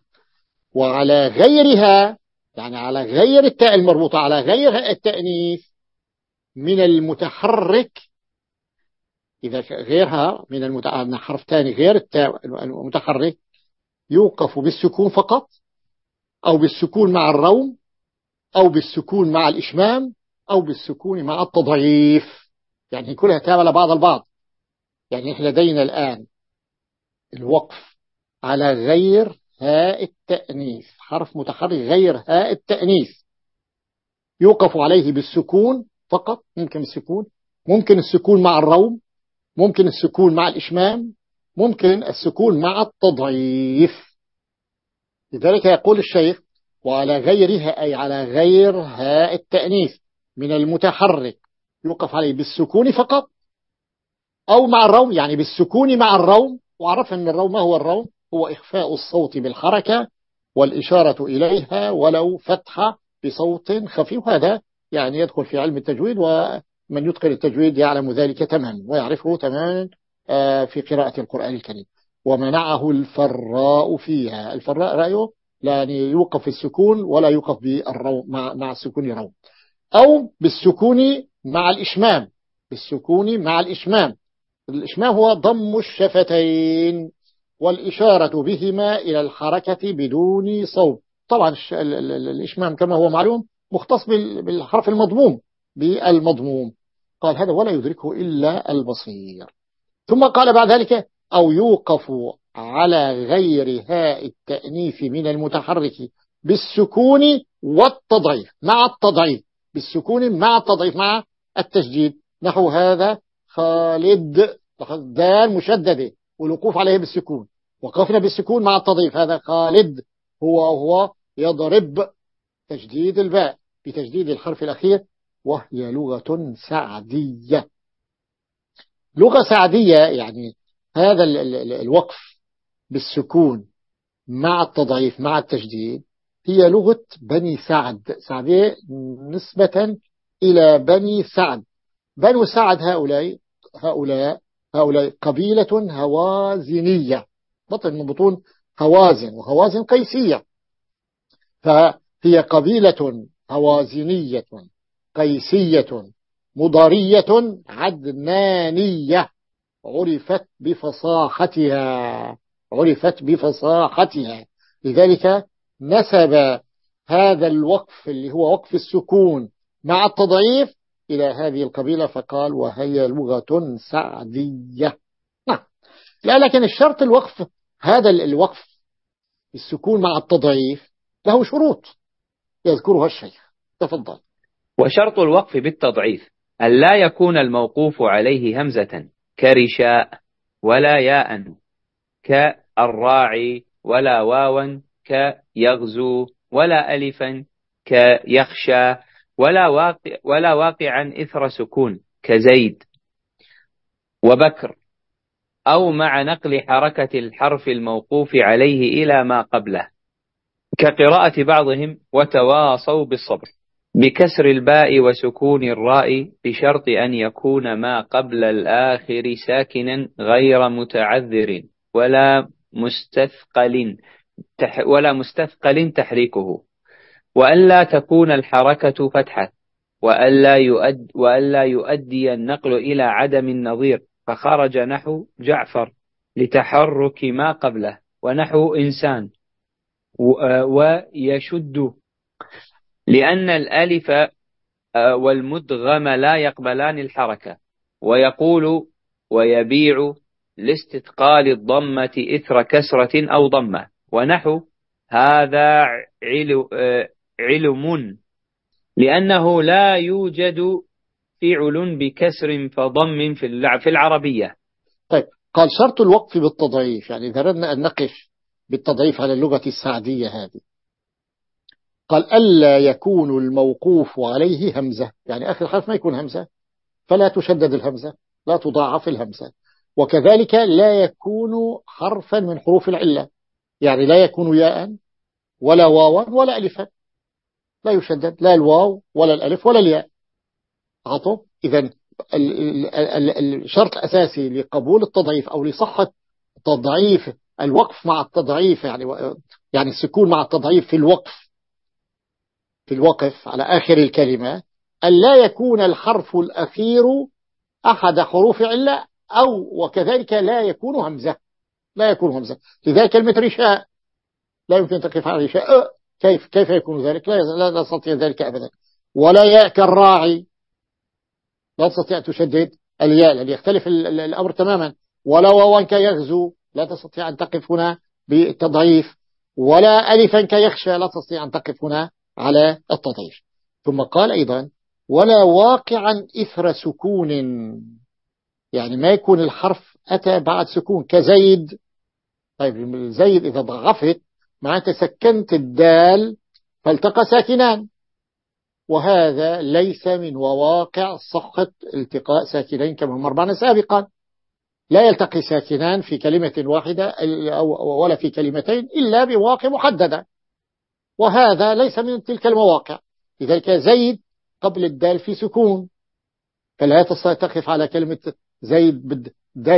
A: وعلى غيرها يعني على غير التاء المربوطة على غير هاء التأنيث من المتحرك إذا غيرها من المتحرك حرف ثاني غير التاء المتحرك يوقف بالسكون فقط أو بالسكون مع الروم أو بالسكون مع الإشمام أو بالسكون مع التضعيف. يعني كلها تابع بعض البعض. يعني إحنا لدينا الآن الوقف على غير هاء التأنيث حرف متحرك غير هاء التأنيث. يوقف عليه بالسكون فقط ممكن السكون ممكن السكون مع الروم ممكن السكون مع الإشمام ممكن السكون مع التضعيف. لذلك يقول الشيخ وعلى غيرها أي على غير هاء التأنيث من المتحرك يوقف عليه بالسكون فقط أو مع الروم يعني بالسكون مع الروم وعرف أن الروم ما هو الروم؟ هو إخفاء الصوت بالحركة والإشارة إليها ولو فتحة بصوت خفي وهذا يعني يدخل في علم التجويد ومن يتقن التجويد يعلم ذلك تماما ويعرفه تماما آه، في قراءة القرآن الكريم. ومنعه الفراء فيها. الفراء رأيه يعني يوقف السكون ولا يوقف بالرو مع, مع السكون روم أو بالسكون مع الإشمام. بالسكون مع الإشمام. الإشمام هو ضم الشفتين والإشارة بهما إلى الحركة بدون صوت طبعا الإشمام كما هو معلوم مختص بالحرف المضموم بالمضموم. قال هذا ولا يدركه إلا البصير. ثم قال بعد ذلك أو يوقف على غير هاء التأنيث من المتحرك بالسكون والتضعيف. مع التضعيف. بالسكون مع التضعيف مع التشديد نحو هذا خالد دال مشددة والوقوف عليه بالسكون. وقفنا بالسكون مع التضعيف. هذا خالد هو هو يضرب تجديد الباء بتجديد الحرف الأخير وهي لغة سعدية. لغة سعدية يعني هذا الوقف بالسكون مع التضعيف مع التجديد. هي لغة بني سعد. سعدية نسبة إلى بني سعد. بنو سعد هؤلاء هؤلاء هؤلاء قبيلة هوازنية بطن من بطون هوازن وهوازن قيسية. فهي قبيلة هوازنية قيسية مضارية عدنانية. عرفت بفصاحتها. عرفت بفصاحتها. لذلك نسب هذا الوقف اللي هو وقف السكون مع التضعيف إلى هذه القبيلة فقال وهي لغة سعدية. نعم. لا لكن الشرط الوقف هذا الوقف السكون مع التضعيف له شروط. يذكرها الشيخ. تفضل.
B: وشرط الوقف بالتضعيف أن لا يكون الموقوف عليه همزة كرشاء ولا ياء كالراعي ولا واوا كيغزو ولا ألفا كيخشى ولا واقع ولا واقعا إثر سكون كزيد وبكر أو مع نقل حركة الحرف الموقوف عليه إلى ما قبله كقراءة بعضهم وتواصوا بالصبر بكسر الباء وسكون الراء بشرط أن يكون ما قبل الآخر ساكنا غير متعذر ولا مستثقل ولا مستثقل تحريكه وألا تكون الحركة فتحة. وألا يؤد وألا يؤدي النقل إلى عدم النظير. فخرج نحو جعفر لتحرك ما قبله. ونحو إنسان. ويشد. لأن الألف والمدغم لا يقبلان الحركة. ويقول ويبيع لاستثقال الضمة إثر كسرة أو ضمة. ونحو هذا آه، علم. لأنه لا يوجد فعل بكسر فضم في العربية.
A: طيب قال شرط الوقف بالتضعيف يعني إذا أردنا أن نقف بالتضعيف على اللغة السعدية هذه. قال ألا يكون الموقوف عليه همزة يعني آخر حرف ما يكون همزة. فلا تشدد الهمزة لا تضاعف الهمزة. وكذلك لا يكون حرفا من حروف العلة. يعني لا يكون ياء ولا واوا ولا ألفا. لا يشدد لا الواو ولا الألف ولا الياء. عطوا إذا الشرط الأساسي لقبول التضعيف أو لصحة تضعيف الوقف مع التضعيف يعني يعني السكون مع التضعيف في الوقف في الوقف على آخر الكلمة أن لا يكون الحرف الأخير أحد حروف علة أو وكذلك لا يكون همزة. لا يكون همزة لذلك كلمة رشاء لا يمكن تقف على رشاء. أه كيف كيف يكون ذلك؟ لا لا تستطيع ذلك أبدا. ولا ياء كالراعي لا تستطيع تشدد الياء الذي يختلف الأمر تماما. ولا واوا كيغزو لا تستطيع أن تقف هنا بالتضعيف. ولا ألفا كيخشى لا تستطيع أن تقف هنا على التضعيف. ثم قال أيضا ولا واقعا إثر سكون. يعني ما يكون الحرف أتى بعد سكون كزيد طيب زيد إذا ضغفت معناته سكنت الدال فالتقى ساكنان. وهذا ليس من مواقع صحة التقاء ساكنين كما مر معنا سابقا. لا يلتقي ساكنان في كلمة واحدة ولا في كلمتين إلا بمواقع محددة. وهذا ليس من تلك المواقع. لذلك زيد قبل الدال في سكون. فلا تقف على كلمة زيد بالدال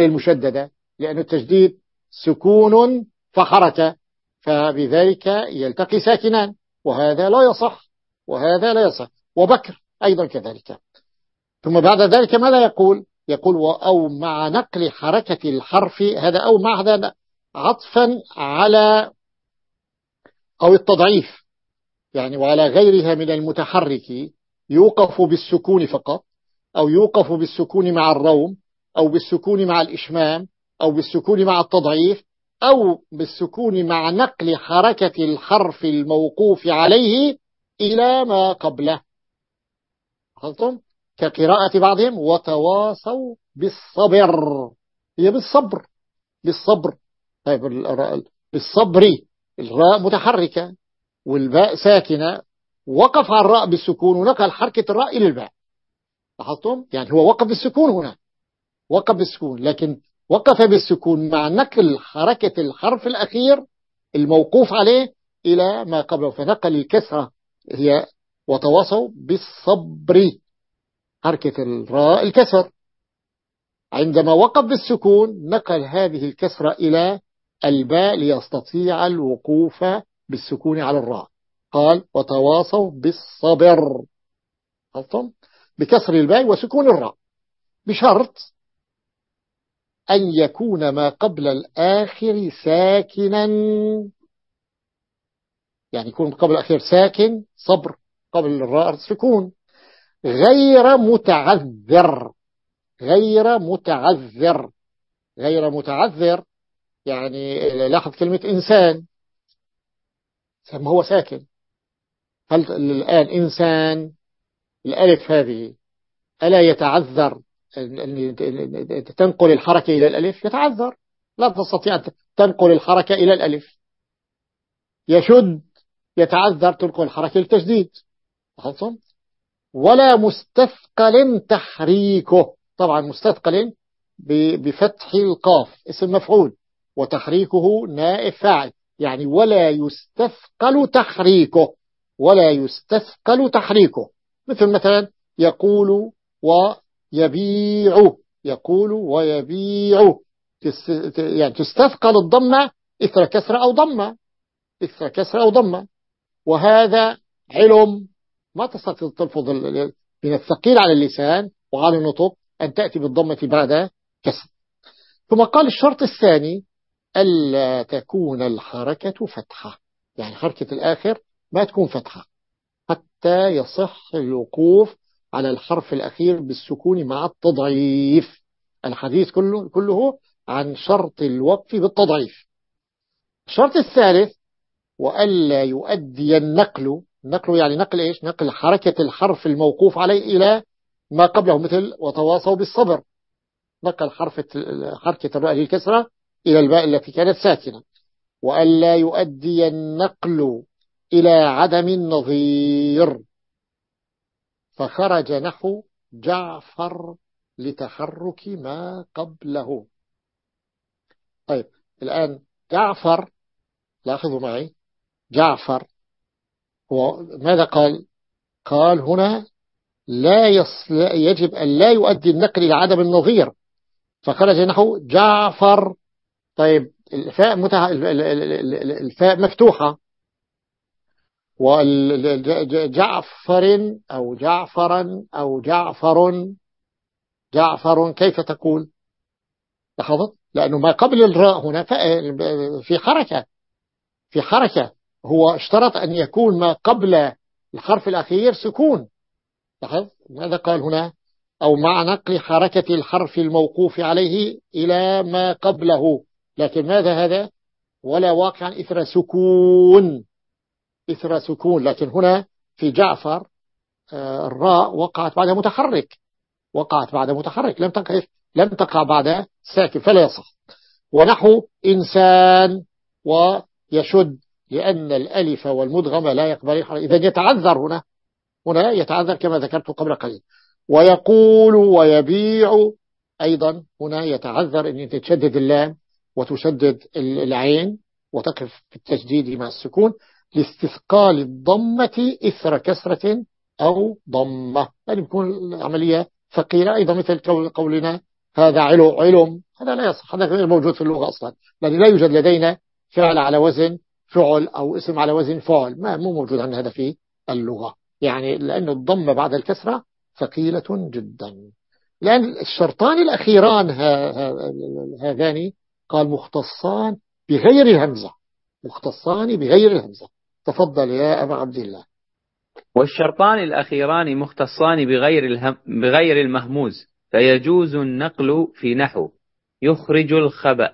A: المشددة لأن التجديد سكون فحركة فبذلك يلتقي ساكنان. وهذا لا يصح وهذا لا يصح. وبكر أيضا كذلك. ثم بعد ذلك ماذا يقول؟ يقول أو مع نقل حركة الحرف هذا أو مع هذا عطفا على أو التضعيف يعني وعلى غيرها من المتحرك يوقف بالسكون فقط أو يوقف بالسكون مع الروم أو بالسكون مع الإشمام أو بالسكون مع التضعيف أو بالسكون مع نقل حركة الحرف الموقوف عليه إلى ما قبله. فهمتم؟ كقراءة بعضهم وتواصوا بالصبر. هي بالصبر بالصبر. طيب بالصبر. الراء متحركة والباء ساكنة. وقف على الراء بالسكون ونقل حركة الراء إلى الباء. لاحظتم؟ يعني هو وقف بالسكون هنا. وقف بالسكون لكن وقف بالسكون مع نقل حركة الحرف الأخير الموقوف عليه إلى ما قبله. فنقل الكسرة هي وتواصوا بالصبر. حركة الراء الكسر. عندما وقف بالسكون نقل هذه الكسرة إلى الباء ليستطيع الوقوف بالسكون على الراء. قال وتواصوا بالصبر. بكسر الباء وسكون الراء. بشرط أن يكون ما قبل الآخر ساكنا. يعني يكون قبل الأخير ساكن صبر قبل الراء سكون غير متعذر غير متعذر غير متعذر. يعني لاحظ كلمة إنسان. ما هو ساكن. هل الآن إنسان؟ الألف هذه. ألا يتعذر؟ تنقل الحركة إلى الألف يتعذر. لا تستطيع أن تنقل الحركة إلى الألف. يشد يتعذر تنقل الحركة للتجديد. ولا مستثقل تحريكه. طبعا مستثقل بفتح القاف اسم مفعول وتحريكه نائب فاعل. يعني ولا يستثقل تحريكه. ولا يستثقل تحريكه. مثل مثلا يقول ويبيع يقول ويبيع. يعني تستثقل الضمة إثر كسر أو ضمة. إثر كسر أو ضمة. وهذا علم ما تستطيع تلفظ من الثقيل على اللسان وعلى النطق أن تأتي بالضمة بعد كسر. ثم قال الشرط الثاني ألا تكون الحركة فتحة. يعني حركة الآخر ما تكون فتحة. حتى يصح الوقوف على الحرف الأخير بالسكون مع التضعيف. الحديث كله, كله عن شرط الوقف بالتضعيف. الشرط الثالث وألا يؤدي النقل. نقل يعني نقل إيش؟ نقل حركة الحرف الموقوف عليه إلى ما قبله مثل وتواصوا بالصبر. نقل حرف حركة الراء الكسرة إلى الباء التي كانت ساكنة. وألا يؤدي النقل إلى عدم النظير. فخرج نحو جعفر لتحرك ما قبله. طيب الآن جعفر لاحظوا معي جعفر هو ماذا قال؟ قال هنا لا يصل يجب أن لا يؤدي النقل إلى عدم النظير. فخرج نحو جعفر. طيب الفاء متع... الفاء مفتوحة. وجعفر أو جعفرا أو جعفر. جعفر كيف تقول لاحظت؟ لأنه ما قبل الراء هنا في حركة في حركة. هو اشترط أن يكون ما قبل الحرف الأخير سكون. لاحظ ماذا قال هنا؟ أو مع نقل حركة الحرف الموقوف عليه إلى ما قبله. لكن ماذا هذا؟ ولا واقعا إثر سكون. إثر سكون لكن هنا في جعفر آه، الراء وقعت بعد متحرك. وقعت بعد متحرك. لم تقع لم تقع بعد ساكن فلا يصح. ونحو إنسان ويشد لأن الألف والمدغمة لا يقبل إذا يتعذر هنا. هنا يتعذر كما ذكرت قبل قليل. ويقول ويبيع. أيضا هنا يتعذر أن تشدد اللام وتشدد العين وتقف في التشديد مع السكون. لاستثقال الضمة إثر كسرة أو ضمة. يعني بيكون العملية ثقيلة. أيضا مثل قولنا هذا علو علم هذا لا يصح. هذا غير موجود في اللغة أصلا. لأن لا يوجد لدينا فعل على وزن فعل أو اسم على وزن فعل. ما مو موجود عندنا هذا في اللغة. يعني لأن الضمة بعد الكسرة ثقيلة جدا. لأن الشرطان الأخيران هذان قال مختصان بغير الهمزة. مختصان بغير الهمزة. تفضل يا أبا عبد الله.
B: والشرطان الأخيران مختصان بغير, الهم بغير المهموز فيجوز النقل في نحو يخرج الخبأ.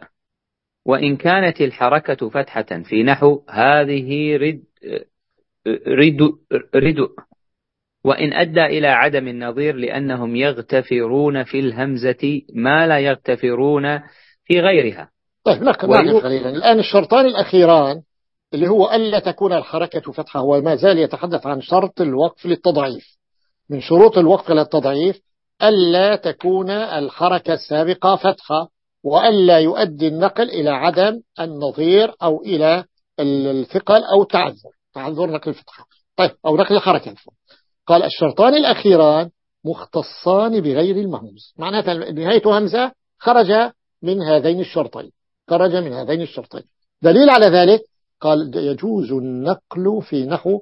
B: وإن كانت الحركة فتحة في نحو هذه رد رد ردء وإن أدى إلى عدم النظير لأنهم يغتفرون في الهمزة ما لا يغتفرون في غيرها.
A: طيب نقل قليلا. الآن الشرطان الأخيران اللي هو ألا تكون الحركة فتحة هو ما زال يتحدث عن شرط الوقف للتضعيف. من شروط الوقف للتضعيف ألا تكون الحركة السابقة فتحة وألا يؤدي النقل إلى عدم النظير أو إلى الثقل أو تعذر تعذر نقل الفتحة. طيب أو نقل الحركة قال الشرطان الأخيران مختصان بغير المهمز معناتها نهاية همزة خرج من هذين الشرطين. خرج من هذين الشرطين. دليل على ذلك قال يجوز النقل في نحو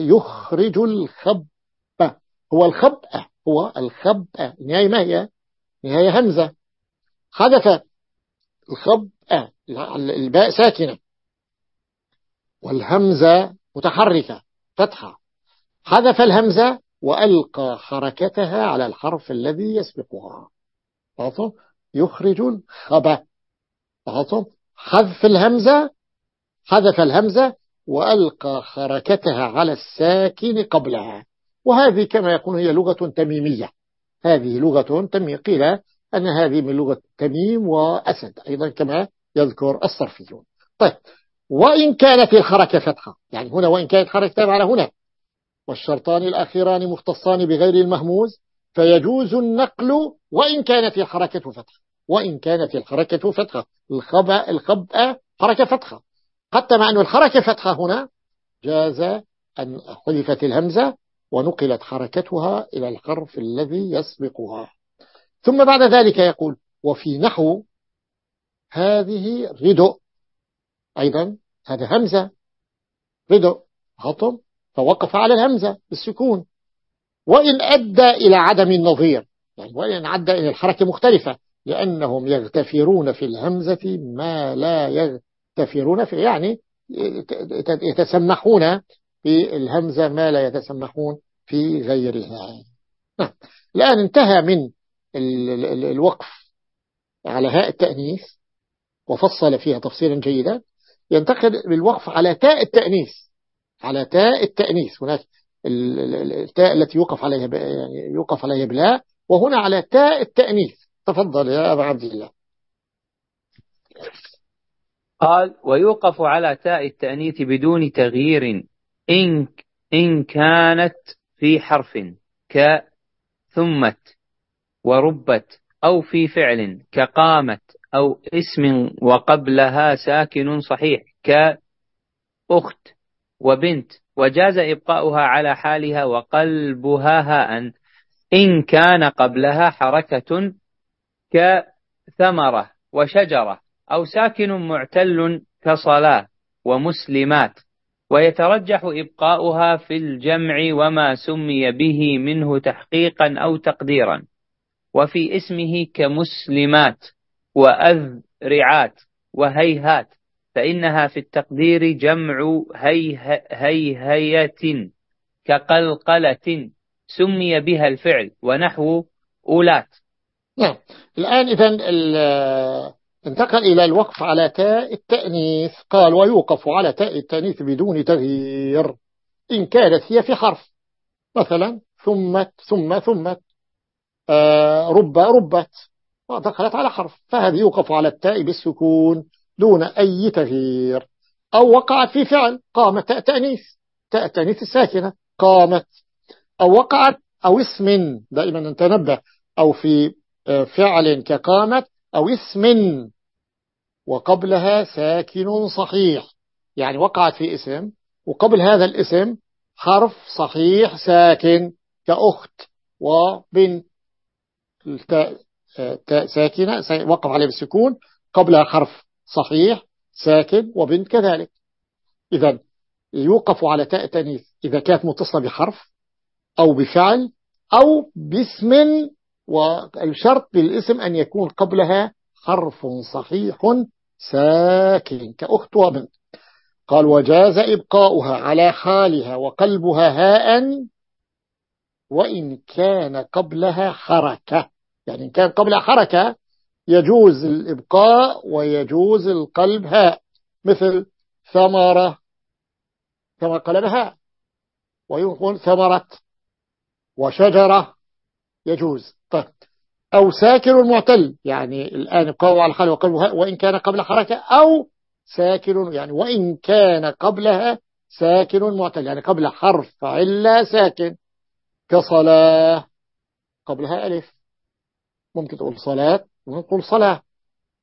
A: يخرج الخبأ هو الخبأ هو الخبأ نهاية ما هي؟ نهاية همزة. حدث الخبأ الباء ساكنة. والهمزة متحركة فتحة حذف الهمزة وألقى حركتها على الحرف الذي يسبقها. يخرج الخبأ حذف الهمزة حذف الهمزة وألقى حركتها على الساكن قبلها. وهذه كما يقول هي لغة تميمية. هذه لغة تميم. قيل أن هذه من لغة تميم وأسد أيضا كما يذكر الصرفيون. طيب وإن كانت الحركة فتحة يعني هنا وإن كانت حركة على هنا. والشرطان الأخيران مختصان بغير المهموز فيجوز النقل وإن كانت الحركة فتحة. وإن كانت الحركة فتحة الخبأ الخبأ حركة فتحة. حتى مع أن الحركة فتحة هنا. جاز أن حذفت الهمزة ونقلت حركتها إلى الحرف الذي يسبقها. ثم بعد ذلك يقول وفي نحو هذه ردء أيضا هذا همزة. ردء هطم فوقف على الهمزة بالسكون. وإن أدى إلى عدم النظير. يعني وإن أدى إلى الحركة مختلفة. لأنهم يغتفرون في الهمزة ما لا يغتفرون في يعني يتسمحون في الهمزة ما لا يتسمحون في غيرها. نعم. الآن انتهى من الوقف على هاء التأنيث وفصل فيها تفصيلا جيدا. ينتقل بالوقف على تاء التأنيث. على تاء التأنيث. هناك التاء التي يوقف عليها يعني يوقف عليها بلا. وهنا على تاء التأنيث. تفضل يا أبا عبد الله.
B: قال ويوقف على تاء التأنيث بدون تغيير إن, إن كانت في حرف كثمت وربت أو في فعل كقامت أو اسم وقبلها ساكن صحيح كأخت وبنت وجاز إبقاؤها على حالها وقلبها هاء إن كان قبلها حركة كثمرة وشجرة. أو ساكن معتل كصلاة ومسلمات ويترجح إبقاؤها في الجمع وما سمي به منه تحقيقا أو تقديرا وفي اسمه كمسلمات وأذرعات وهيهات فإنها في التقدير جمع هيه هيهية كقلقلة سمي بها الفعل ونحو أولات.
A: نعم. الآن إذا انتقل إلى الوقف على تاء التأنيث. قال ويوقف على تاء التأنيث بدون تغيير إن كانت هي في حرف مثلا ثم ثم ثم آه رب ربت. ودخلت على حرف فهذه يوقف على التاء بالسكون دون أي تغيير. أو وقعت في فعل قامت تاء تأنيث. تاء تأنيث الساكنة قامت. أو وقعت أو اسم دائما نتنبه أو في آه، فعل كقامت أو اسم وقبلها ساكن صحيح. يعني وقعت في اسم وقبل هذا الاسم حرف صحيح ساكن كأخت وبنت. التاء تاء ساكنة وقف عليه بالسكون قبلها حرف صحيح ساكن وبنت كذلك. إذا يوقف على تاء تأنيث إذا كانت متصلة بحرف أو بفعل أو باسم والشرط بالاسم أن يكون قبلها حرف صحيح ساكن كأخت وبنت. قال وجاز إبقاؤها على حالها وقلبها هاء وإن كان قبلها حركة. يعني إن كان قبلها حركة يجوز الإبقاء ويجوز القلب هاء. مثل ثمرة كما قلبها ويقول ثمرة. وشجرة يجوز. طيب. أو ساكن معتل. يعني الآن يبقى على الحال وقلبها وإن كان قبل حركة أو ساكن يعني وإن كان قبلها ساكن معتل. يعني قبل حرف علة ساكن. كصلاة. قبلها ألف. ممكن تقول صلاة ممكن تقول صلاة.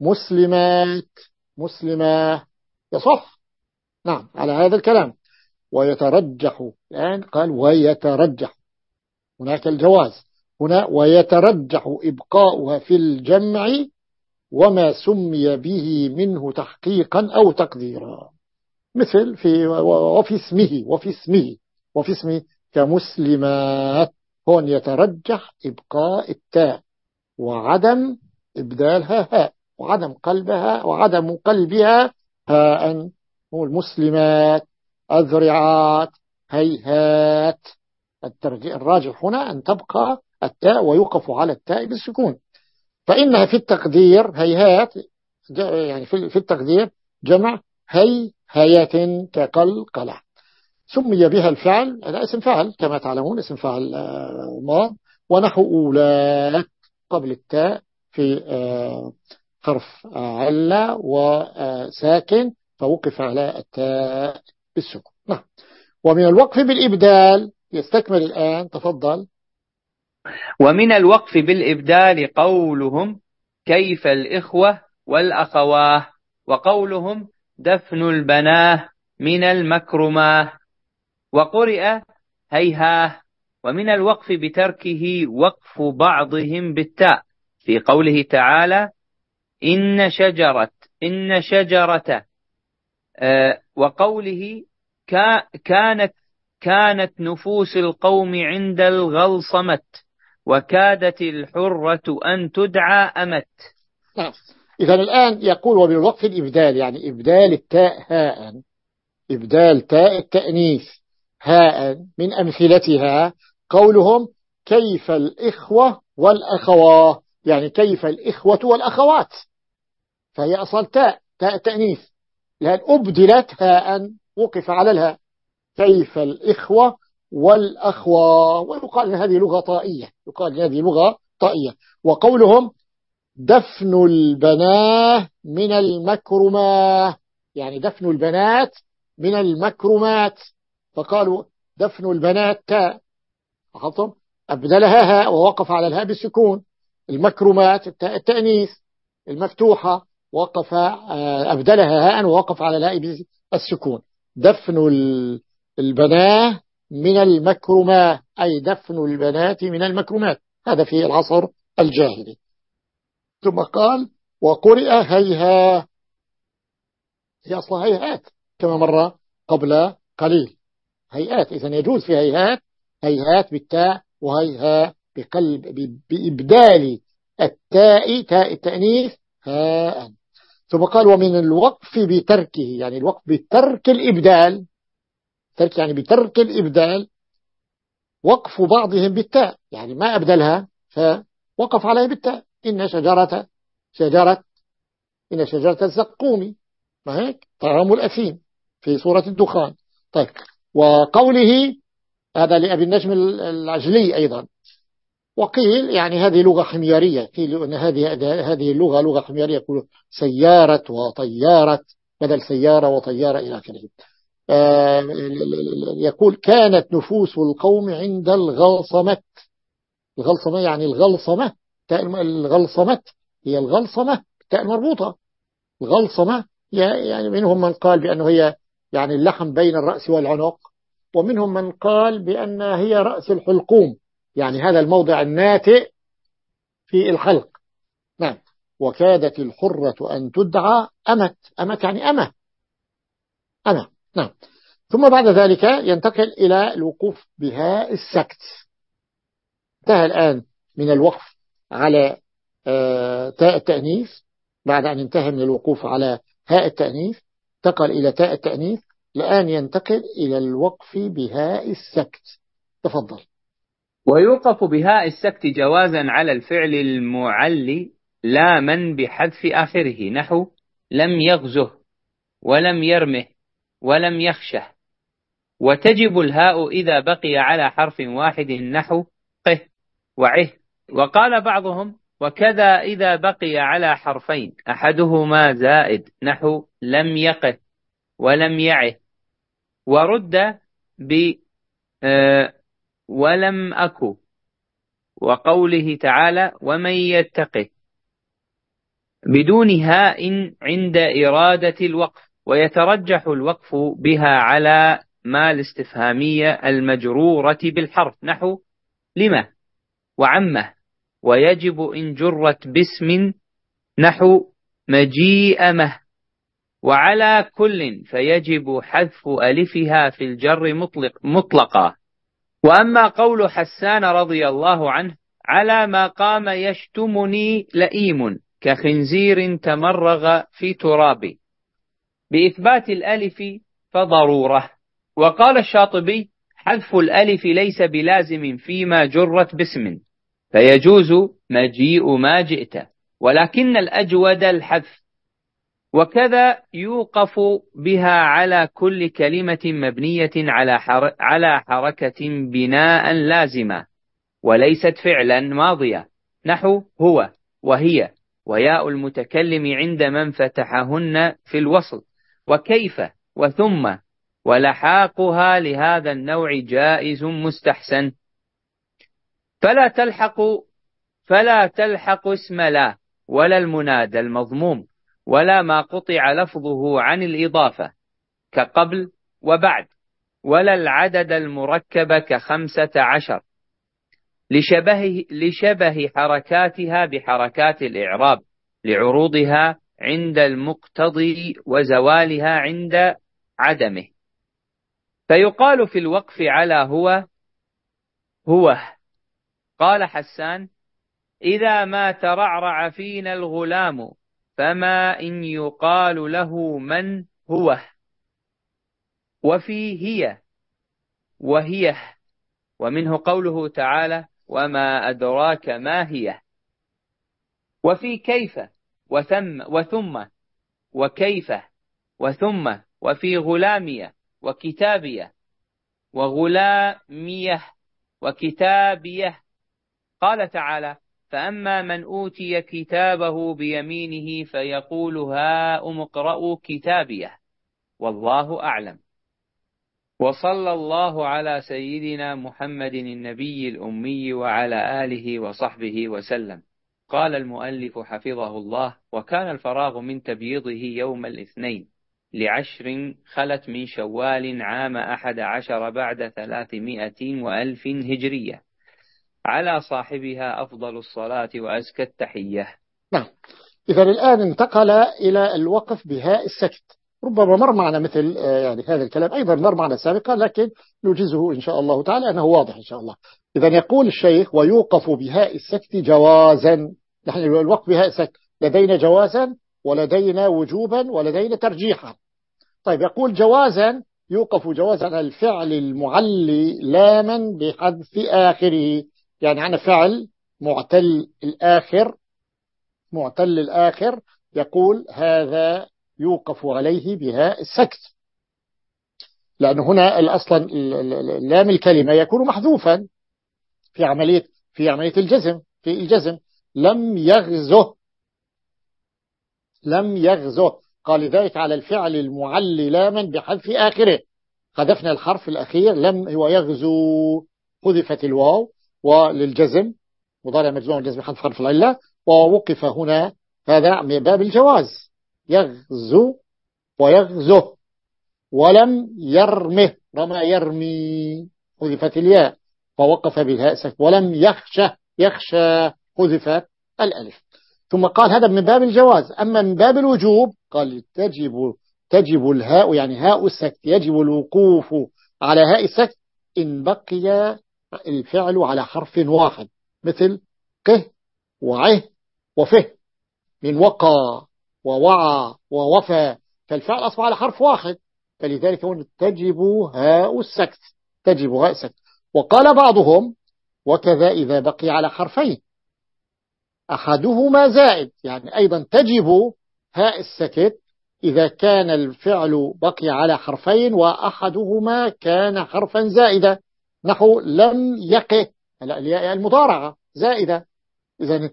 A: مسلمات. مسلمة. يصح. نعم على هذا الكلام. ويترجح. الآن قال ويترجح. هناك الجواز. هنا ويترجح إبقاؤها في الجمع وما سمي به منه تحقيقا أو تقديرا. مثل في وفي اسمه وفي اسمه وفي اسمه كمسلمات. هون يترجح إبقاء التاء وعدم إبدالها هاء وعدم قلبها وعدم قلبها هاء المسلمات. أذرعات هيهات. الراجح هنا أن تبقى التاء ويوقف على التاء بالسكون. فإنها في التقدير هيهات يعني في التقدير جمع هي هيات كقلقلة سمي بها الفعل هذا اسم فعل كما تعلمون اسم فعل آه، ماض ونحو أولاد قبل التاء في آه، حرف علة وساكن فوقف على التاء بالسكون. نعم. ومن الوقف بالإبدال يستكمل الآن تفضل.
B: ومن الوقف بالإبدال قولهم كيف الإخوة والأخواه وقولهم دفن البناه من المكرماه. وقرئ هيهاه ومن الوقف بتركه وقف بعضهم بالتاء. في قوله تعالى إن شجرة إن شجرة آه وقوله كانت كانت نفوس القوم عند الغلصمة. وكادت الحرة أن تدعى أمت.
A: نعم. إذا الآن يقول وبالوقف الإبدال يعني إبدال التاء هاء إبدال تاء التأنيث هاء من أمثلتها قولهم كيف الإخوة والأخوات يعني كيف الإخوة والأخوات. فهي أصل تاء تاء التأنيث. لأن أبدلت هاء وقف على الهاء. كيف الإخوة والأخوة. ويقال أن هذه لغة طائية. يقال أن هذه لغة طائية. وقولهم دفن البناه من المكرمات. يعني دفن البنات من المكرمات. فقالوا دفن البنات تاء لاحظتم أبدلها هاء ووقف على الهاء بالسكون. المكرمات التأنيث المفتوحة وقف آه، أبدلها هاء ووقف على الهاء بالسكون. دفن البناه من المكرمات أي دفن البنات من المكرمات. هذا في العصر الجاهلي. ثم قال وقرئ هيها. هي أصلا هيهات كما مر قبل قليل. هيئات إذن يجوز في هيهات هيهات بالتاء وهيها بقلب بإبدال التاء تاء التأنيث هاء. ثم قال ومن الوقف بتركه يعني الوقف بترك الإبدال. ترك يعني بترك الإبدال وقف بعضهم بالتاء يعني ما أبدلها فوقف عليها بالتاء. إن شجرة شجرة إن شجرة الزقوم ما هيك؟ طعام الأثيم في سورة الدخان. طيب وقوله هذا لأبي النجم العجلي أيضا. وقيل يعني هذه لغة حميارية قيل أن هذه هذه اللغة لغة حميارية يقول سيارة وطيارة بدل سيارة وطيارة إلى آخره. يقول كانت نفوس القوم عند الغلصمة. الغلصمة يعني الغلصمة الغلصمة هي الغلصمة تاء مربوطة. الغلصمة يعني منهم من قال بأنه هي يعني اللحم بين الرأس والعنق ومنهم من قال بأن هي رأس الحلقوم. يعني هذا الموضع الناتئ في الحلق نعم. وكادت الحرة أن تدعى أمت أمت يعني أمة. أمة. نعم. ثم بعد ذلك ينتقل إلى الوقوف بها السكت. انتهى الآن من الوقف على آه، تاء التأنيث. بعد أن انتهى من الوقوف على هاء التأنيث انتقل إلى تاء التأنيث. الآن ينتقل إلى الوقف بهاء السكت. تفضل.
B: ويوقف بهاء السكت جوازا على الفعل المعلي لا من بحذف آخره. نحو لم يغزه ولم يرمه. ولم يخشه. وتجب الهاء إذا بقي على حرف واحد نحو قه وعه. وقال بعضهم وكذا إذا بقي على حرفين. أحدهما زائد نحو لم يقه ولم يعه. ورد ب آه، ولم أكو. وقوله تعالى ومن يتقه. بدون هاء عند إرادة الوقف. ويترجح الوقف بها على ما الاستفهامية المجرورة بالحرف. نحو لما وعمه. ويجب إن جرت باسم. نحو مجيء مه. وعلى كل فيجب حذف ألفها في الجر مطلق مطلقا. وأما قول حسان رضي الله عنه على ما قام يشتمني لئيم كخنزير تمرغ في ترابي. بإثبات الألف فضرورة. وقال الشاطبي حذف الألف ليس بلازم فيما جرت باسم فيجوز مجيء ما جئت ولكن الأجود الحذف. وكذا يوقف بها على كل كلمة مبنية على على حركة بناء لازمة وليست فعلا ماضية. نحو هو وهي وياء المتكلم عند من فتحهن في الوصل. وكيف وثم ولحاقها لهذا النوع جائز مستحسن. فلا تلحق فلا تلحق اسم لا ولا المنادى المضموم ولا ما قطع لفظه عن الإضافة كقبل وبعد ولا العدد المركب كخمسة عشر لشبه, لشبه حركاتها بحركات الإعراب لعروضها عند المقتضي وزوالها عند عدمه. فيقال في الوقف على هو هو. قال حسان إذا ما ترعرع فينا الغلام فما إن يقال له من هو. وفي هي وهي. ومنه قوله تعالى وما أدراك ما هي. وفي كيف وثم وثم وكيف وثم وفي غلامية وكتابية وغلامية وكتابية. قال تعالى فأما من أوتي كتابه بيمينه فيقول هاؤم اقرءوا كتابيه. والله أعلم. وصلى الله على سيدنا محمد النبي الأمي وعلى آله وصحبه وسلم. قال المؤلف حفظه الله وكان الفراغ من تبييضه يوم الاثنين لعشر خلت من شوال عام أحد عشر بعد ثلاثمائة وألف هجرية. على صاحبها أفضل الصلاة وأزكى التحية.
A: نعم. إذا الآن انتقل إلى الوقف بهاء السكت. ربما مر معنا مثل آه، يعني هذا الكلام أيضا مر معنا سابقا لكن نوجزه إن شاء الله تعالى أنه واضح إن شاء الله. إذا يقول الشيخ ويوقف بهاء السكت جوازا. نحن الوقف السكت لدينا جوازا ولدينا وجوبا ولدينا ترجيحا. طيب يقول جوازا يوقف جوازا الفعل المعلي لاما بحذف آخره. يعني عنا فعل معتل الآخر معتل الآخر يقول هذا يوقف عليه بهاء السكت. لأن هنا أصلا لام الكلمة يكون محذوفا في عملية في عملية الجزم في الجزم. لم يغزه. لم يغزه. قال ذلك على الفعل المعل لاما بحذف آخره. حذفنا الحرف الأخير. لم هو يغزو. حذفت الواو. وللجزم. مضارع مجزوم الجزم حذف حرف العلة. ووقف هنا. هذا من باب الجواز. يغزو ويغزو ولم يرمه. رمى يرمي. حذفت الياء. فوقف بالهاء ولم يخشى. يخشى. حذفت الألف. ثم قال هذا من باب الجواز. أما من باب الوجوب قال تجب تجب الهاء يعني هاء السكت يجب الوقوف على هاء السكت إن بقي الفعل على حرف واحد مثل قه وعه وفه. من وقى ووعى ووفى فالفعل أصبح على حرف واحد. فلذلك هون تجب هاء السكت تجب هاء السكت. وقال بعضهم وكذا إذا بقي على حرفين. أحدهما زائد يعني أيضا تجب هاء السكت إذا كان الفعل بقي على حرفين وأحدهما كان حرفا زائدا. نحو لم يقه المضارعة زائدة. إذا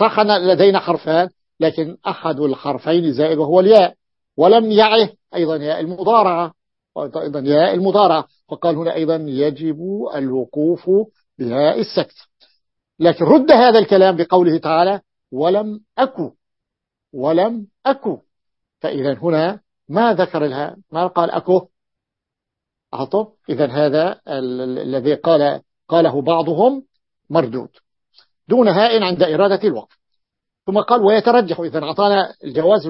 A: صح لدينا حرفان لكن أحد الحرفين زائد وهو الياء. ولم يعه أيضا ياء المضارعة أيضا ياء المضارعة. فقال هنا أيضا يجب الوقوف بهاء السكت. لكن رد هذا الكلام بقوله تعالى ولم أكو ولم أكو. فإذا هنا ما ذكر الهاء ما قال أكو. أعطوا. إذا هذا الذي قال قاله بعضهم مردود. دون هاء عند إرادة الوقف. ثم قال ويترجح إذا أعطانا الجواز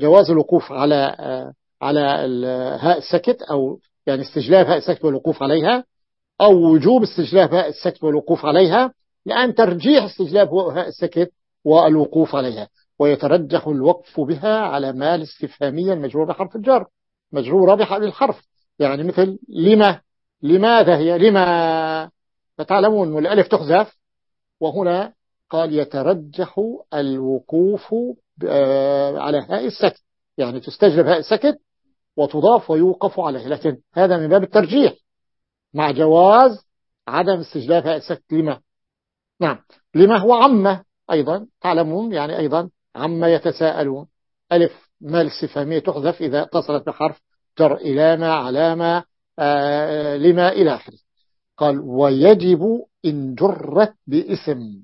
A: جواز الوقوف على على هاء السكت أو يعني استجلاب هاء السكت والوقوف عليها أو وجوب استجلاب هاء السكت والوقوف عليها. لأن ترجيح استجلاب هاء السكت والوقوف عليها ويترجح الوقف بها على ما الاستفهامية المجرورة بحرف الجر مجرورة بالحرف يعني مثل لما لماذا هي لما؟ فتعلمون الألف تخزف وهنا قال يترجح الوقوف آه، على هاء السكت. يعني تستجلب هاء السكت وتضاف ويوقف عليه. لكن هذا من باب الترجيح. مع جواز عدم استجلاب هاء السكت لما. نعم. لما هو عمة أيضا تعلمون يعني أيضا عما يتساءلون. ألف ما الاستفهامية تحذف إذا اتصلت بحرف جر إلى ما علامة آه لما إلى آخره. قال ويجب إن جرت باسم.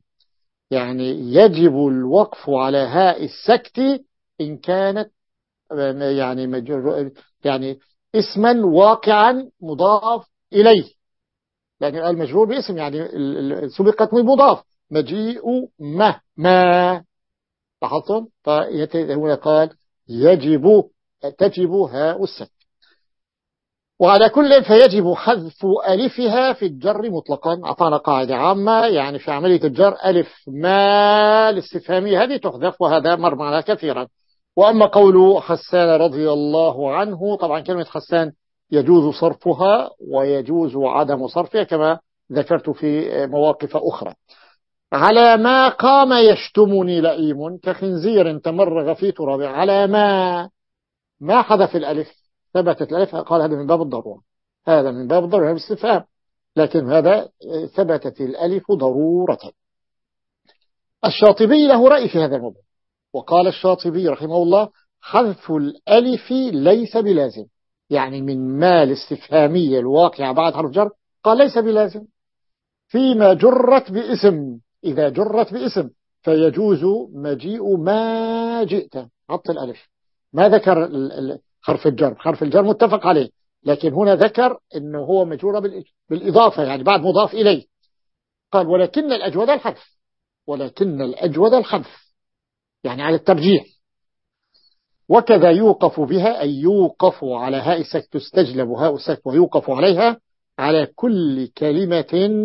A: يعني يجب الوقف على هاء السكت إن كانت يعني مجر يعني اسما واقعا مضاف إليه. يعني المجرور باسم يعني سبقت مضاف. مجيء ما ما. لاحظتم؟ فهنا قال يجب تجب هاء السكت. وعلى كل فيجب حذف ألفها في الجر مطلقا. أعطانا قاعدة عامة يعني في عملية الجر ألف ما الاستفهامية هذه تحذف وهذا مر معنا كثيرا. وأما قول حسان رضي الله عنه طبعا كلمة حسان يجوز صرفها ويجوز عدم صرفها كما ذكرت في مواقف أخرى. على ما قام يشتمني لئيم كخنزير تمرغ في تراب على ما ما حذف الألف؟ ثبتت الألف. قال هذا من باب الضرورة. هذا من باب الضرورة باستفهام لكن هذا ثبتت الألف ضرورة. الشاطبي له رأي في هذا الموضوع. وقال الشاطبي رحمه الله حذف الألف ليس بلازم. يعني من ما الاستفهامية الواقعة بعد حرف جر قال ليس بلازم. فيما جرت باسم إذا جرت باسم فيجوز مجيء ما جئت. عط الألف. ما ذكر حرف الجر. حرف الجر متفق عليه. لكن هنا ذكر أنه هو مجرور بالإضافة يعني بعد مضاف إليه. قال ولكن الأجود الحذف. ولكن الأجود الحذف. يعني على الترجيح. وكذا يوقف بها أي يوقف على هاء السكت تستجلب هاء السكت ويوقف عليها على كل كلمة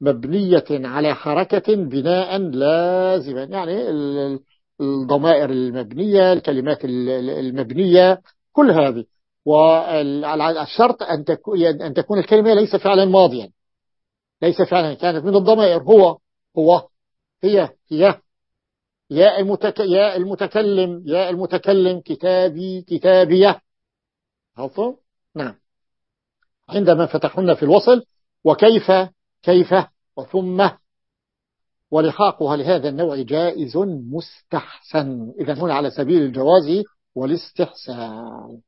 A: مبنية على حركة بناء لازما يعني الضمائر المبنية الكلمات المبنية كل هذه. والشرط أن تكون الكلمة ليس فعلا ماضيا ليس فعلا كانت من الضمائر هو هو هي هي ياء المتك... ياء المتكلم ياء المتكلم كتابي كتابية. عرفتم نعم. عندما فتحنا في الوصل وكيف كيف وثم ولحاقها لهذا النوع جائز مستحسن. إذا هنا على سبيل الجواز والاستحسان.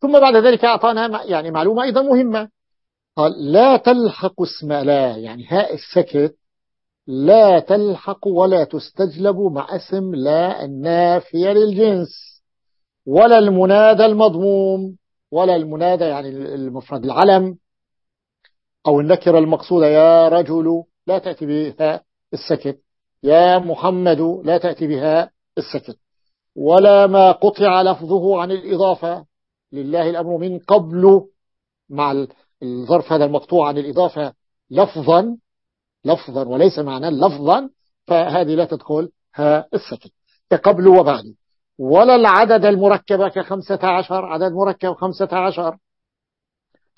A: ثم بعد ذلك أعطانا يعني معلومة أيضا مهمة. قال لا تلحق اسم لا يعني هاء السكت لا تلحق ولا تستجلب مع اسم لا النافية للجنس ولا المنادى المضموم ولا المنادى يعني المفرد العلم أو النكرة المقصودة يا رجل لا تأتي بها السكت يا محمد لا تأتي بها السكت ولا ما قطع لفظه عن الإضافة لله الأمر من قبل مع الظرف هذا المقطوع عن الإضافة لفظا لفظا وليس معنى لفظا فهذه لا تدخل ها السكت كقبل وبعد. ولا العدد المركب كخمسة عشر عدد مركب خمسة عشر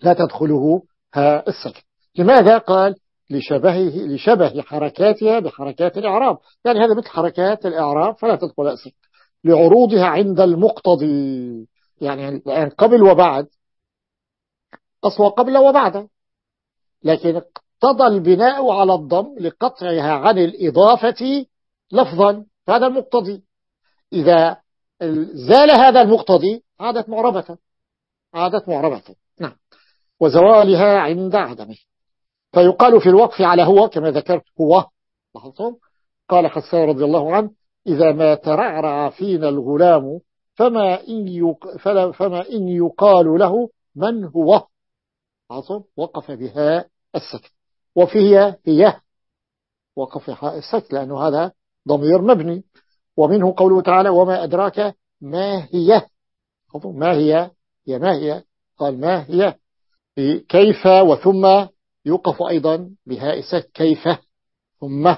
A: لا تدخله ها السكت لماذا؟ قال لشبهه لشبه حركاتها بحركات الإعراب. يعني هذا مثل حركات الإعراب فلا تدخل السكت لعروضها عند المقتضي. يعني قبل وبعد. أصل قبل وبعد. لكن اقتضى البناء على الضم لقطعها عن الإضافة لفظا. هذا المقتضي. إذا زال هذا المقتضي عادت معربة. عادت معربة. نعم. وزوالها عند عدمه. فيقال في الوقف على هو كما ذكرت هو لاحظتم؟ قال حسان رضي الله عنه إذا ما ترعرع فينا الغلام فما إن. فما إن يقال له من هو. عصب وقف بها السكت. وفي هي وقف بها السكت لأنه هذا ضمير مبني. ومنه قوله تعالى وما أدراك ما هي. ما هي؟ هي ما هي؟ قال ما هي؟ كيف وثم يوقف أيضا بهاء السكت كيف. ثم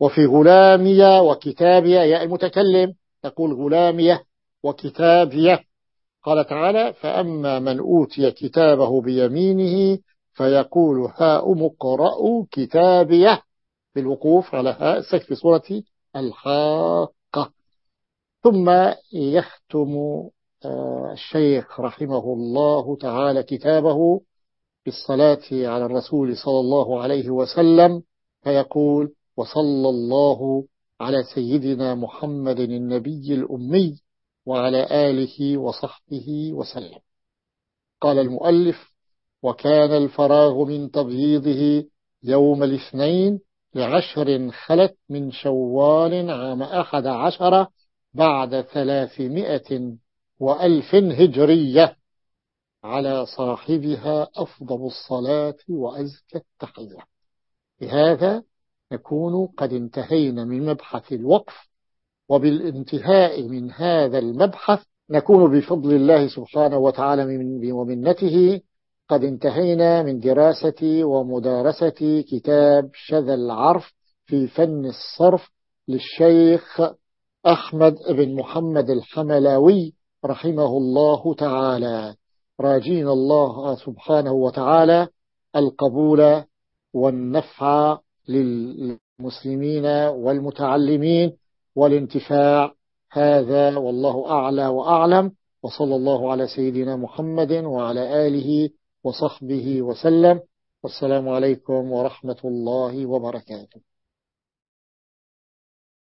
A: وفي غلامية وكتابية يا المتكلم تقول غلامية وكتابية قال تعالى فأما من أوتي كتابه بيمينه فيقول هاؤم اقرأوا كتابية بالوقوف على هاء السكت في سورة الحاقة. ثم يختم آه، الشيخ رحمه الله تعالى كتابه بالصلاة على الرسول صلى الله عليه وسلم فيقول وصلى الله على سيدنا محمد النبي الأمي وعلى آله وصحبه وسلم. قال المؤلف وكان الفراغ من تبييضه يوم الاثنين لعشر خلت من شوال عام أحد عشر بعد ثلاثمائة وألف هجرية على صاحبها أفضل الصلاة وأزكى التحية. بهذا نكون قد انتهينا من مبحث الوقف وبالانتهاء من هذا المبحث نكون بفضل الله سبحانه وتعالى من ومنته قد انتهينا من دراسة ومدارسة كتاب شذا العرف في فن الصرف للشيخ أحمد بن محمد الحملاوي رحمه الله تعالى. راجين الله سبحانه وتعالى القبول والنفع للمسلمين والمتعلمين والانتفاع. هذا والله أعلى وأعلم. وصلى الله على سيدنا محمد وعلى آله وصحبه وسلم. والسلام عليكم ورحمة الله وبركاته.